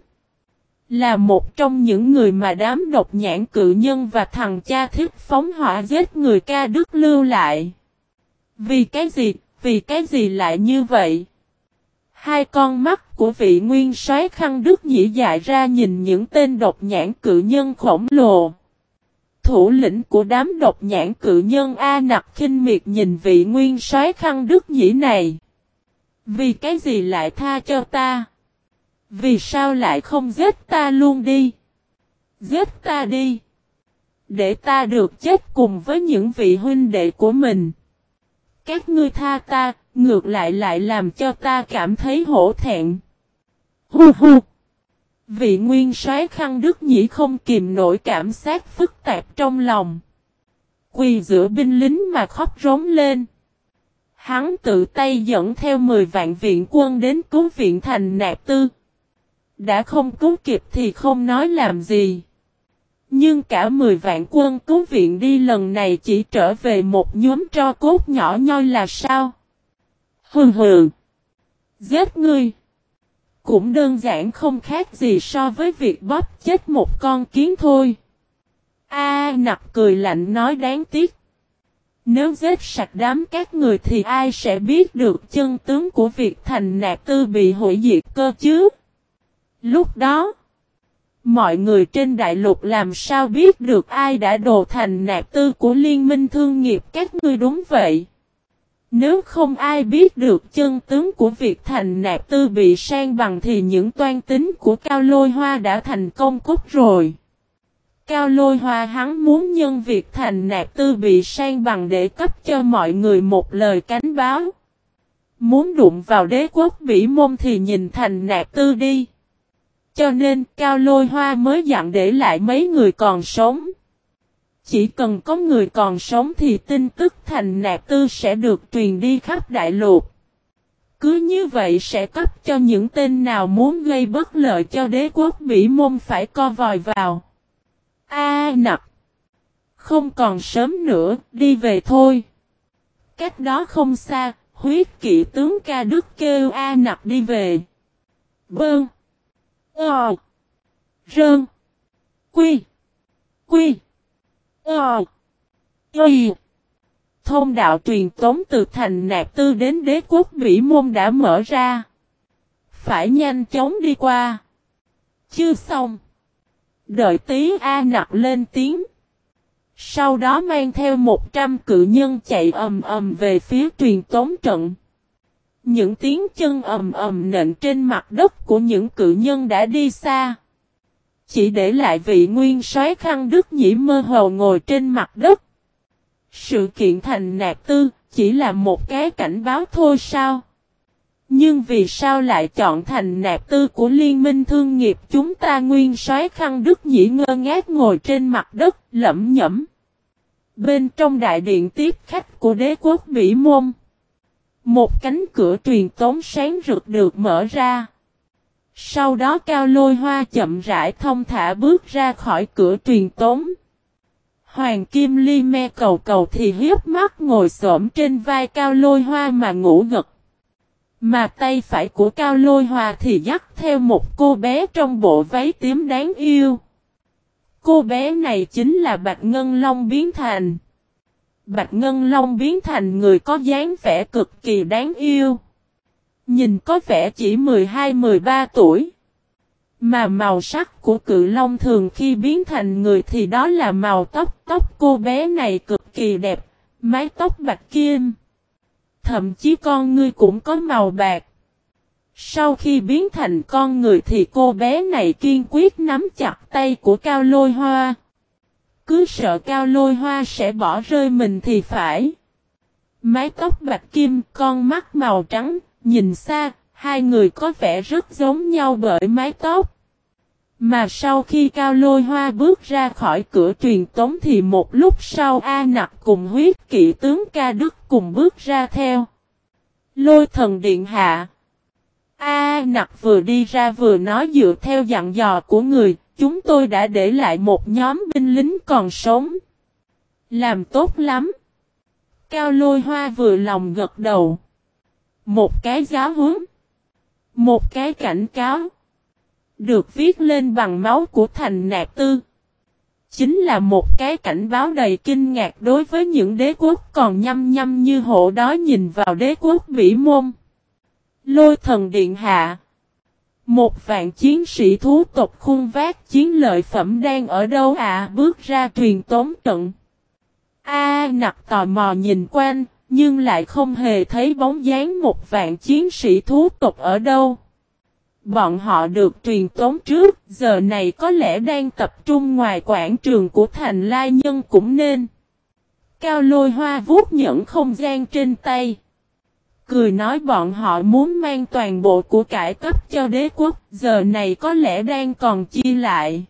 Là một trong những người mà đám độc nhãn cự nhân và thằng cha thiết phóng hỏa giết người ca đức lưu lại. Vì cái gì, vì cái gì lại như vậy? Hai con mắt của vị nguyên soái khăn đức nhĩ dại ra nhìn những tên độc nhãn cự nhân khổng lồ. Thủ lĩnh của đám độc nhãn cự nhân A nặc khinh miệt nhìn vị nguyên soái khăn đức nhĩ này. Vì cái gì lại tha cho ta? Vì sao lại không giết ta luôn đi? Giết ta đi. Để ta được chết cùng với những vị huynh đệ của mình. Các ngươi tha ta, ngược lại lại làm cho ta cảm thấy hổ thẹn. Hu hu. Vị nguyên soái khăn đức nhĩ không kìm nổi cảm giác phức tạp trong lòng. Quỳ giữa binh lính mà khóc rống lên. Hắn tự tay dẫn theo 10 vạn viện quân đến cứu viện thành nạp tư. Đã không cứu kịp thì không nói làm gì. Nhưng cả 10 vạn quân cứu viện đi lần này chỉ trở về một nhóm tro cốt nhỏ nhoi là sao? Hừ hừ. Giết ngươi. Cũng đơn giản không khác gì so với việc bóp chết một con kiến thôi. A nặc cười lạnh nói đáng tiếc. Nếu giết sạch đám các người thì ai sẽ biết được chân tướng của việc thành nạp tư bị hủy diệt cơ chứ? Lúc đó, mọi người trên đại lục làm sao biết được ai đã đồ thành nạp tư của liên minh thương nghiệp các ngươi đúng vậy? Nếu không ai biết được chân tướng của việc thành nạp tư bị sang bằng thì những toan tính của Cao Lôi Hoa đã thành công cốt rồi. Cao Lôi Hoa hắn muốn nhân việc thành nạp tư bị sang bằng để cấp cho mọi người một lời cảnh báo. Muốn đụng vào đế quốc bỉ môn thì nhìn thành nạp tư đi. Cho nên Cao Lôi Hoa mới dặn để lại mấy người còn sống. Chỉ cần có người còn sống thì tin tức thành nạp tư sẽ được truyền đi khắp đại lục. Cứ như vậy sẽ cấp cho những tên nào muốn gây bất lợi cho đế quốc Mỹ môn phải co vòi vào. A nặc. Không còn sớm nữa, đi về thôi. Cách đó không xa, huyết kỵ tướng ca đức kêu A nặc đi về. Bơn. Ờ. Rơn. Quy. Quy. Ờ. Y. Thông đạo truyền tống từ thành nạp tư đến đế quốc Vĩ Môn đã mở ra. Phải nhanh chóng đi qua. Chưa xong. Đợi tí A nặc lên tiếng. Sau đó mang theo 100 cự nhân chạy ầm ầm về phía truyền tống trận. Những tiếng chân ầm ầm nện trên mặt đất của những cự nhân đã đi xa. Chỉ để lại vị nguyên soái khăn đức nhĩ mơ hồ ngồi trên mặt đất. Sự kiện thành nạc tư chỉ là một cái cảnh báo thôi sao? Nhưng vì sao lại chọn thành nạp tư của liên minh thương nghiệp chúng ta nguyên soái khăn đức nhĩ ngơ ngác ngồi trên mặt đất, lẩm nhẩm. Bên trong đại điện tiếp khách của đế quốc Mỹ Môn. Một cánh cửa truyền tống sáng rực được mở ra. Sau đó cao lôi hoa chậm rãi thông thả bước ra khỏi cửa truyền tống. Hoàng Kim Ly me cầu cầu thì hiếp mắt ngồi xổm trên vai cao lôi hoa mà ngủ gật. Mà tay phải của Cao Lôi hoa thì dắt theo một cô bé trong bộ váy tím đáng yêu. Cô bé này chính là Bạch Ngân Long biến thành. Bạch Ngân Long biến thành người có dáng vẻ cực kỳ đáng yêu. Nhìn có vẻ chỉ 12-13 tuổi. Mà màu sắc của cự long thường khi biến thành người thì đó là màu tóc. Tóc cô bé này cực kỳ đẹp, mái tóc bạch kim. Thậm chí con ngươi cũng có màu bạc. Sau khi biến thành con người thì cô bé này kiên quyết nắm chặt tay của Cao Lôi Hoa. Cứ sợ Cao Lôi Hoa sẽ bỏ rơi mình thì phải. Mái tóc bạch kim, con mắt màu trắng, nhìn xa, hai người có vẻ rất giống nhau bởi mái tóc. Mà sau khi Cao Lôi Hoa bước ra khỏi cửa truyền tống thì một lúc sau A Nặc cùng huyết kỵ tướng Ca Đức cùng bước ra theo. Lôi thần điện hạ. A Nặc vừa đi ra vừa nói dựa theo dặn dò của người, chúng tôi đã để lại một nhóm binh lính còn sống. Làm tốt lắm. Cao Lôi Hoa vừa lòng gật đầu. Một cái giáo huấn. Một cái cảnh cáo được viết lên bằng máu của thành nạp tư. Chính là một cái cảnh báo đầy kinh ngạc đối với những đế quốc còn nhăm nhăm như hộ đó nhìn vào đế quốc vĩ môn. Lôi thần điện hạ. Một vạn chiến sĩ thú tộc khung vác chiến lợi phẩm đang ở đâu ạ bước ra truyền tống trận. A nặc tò mò nhìn quanh, nhưng lại không hề thấy bóng dáng một vạn chiến sĩ thú tộc ở đâu. Bọn họ được truyền tống trước, giờ này có lẽ đang tập trung ngoài quảng trường của thành lai nhân cũng nên. Cao lôi hoa vuốt nhẫn không gian trên tay. Cười nói bọn họ muốn mang toàn bộ của cải cấp cho đế quốc, giờ này có lẽ đang còn chi lại.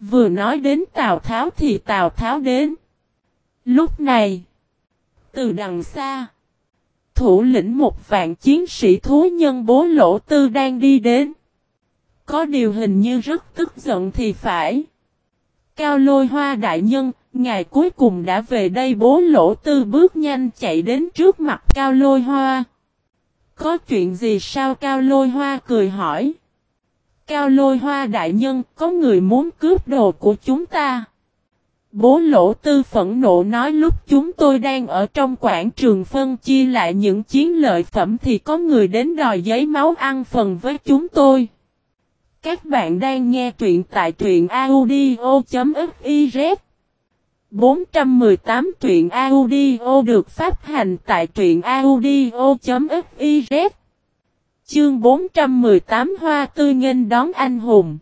Vừa nói đến Tào Tháo thì Tào Tháo đến. Lúc này, từ đằng xa, thủ lĩnh một vạn chiến sĩ thú nhân bố lỗ tư đang đi đến. Có điều hình như rất tức giận thì phải. Cao lôi hoa đại nhân, ngày cuối cùng đã về đây bố lỗ tư bước nhanh chạy đến trước mặt cao lôi hoa. Có chuyện gì sao cao lôi hoa cười hỏi. Cao lôi hoa đại nhân có người muốn cướp đồ của chúng ta. Bố lỗ tư phẫn nộ nói lúc chúng tôi đang ở trong quảng trường phân chia lại những chiến lợi phẩm thì có người đến đòi giấy máu ăn phần với chúng tôi. Các bạn đang nghe truyện tại truyện audio.fiz 418 truyện audio được phát hành tại truyện audio.fiz Chương 418 Hoa tươi nghênh đón anh hùng.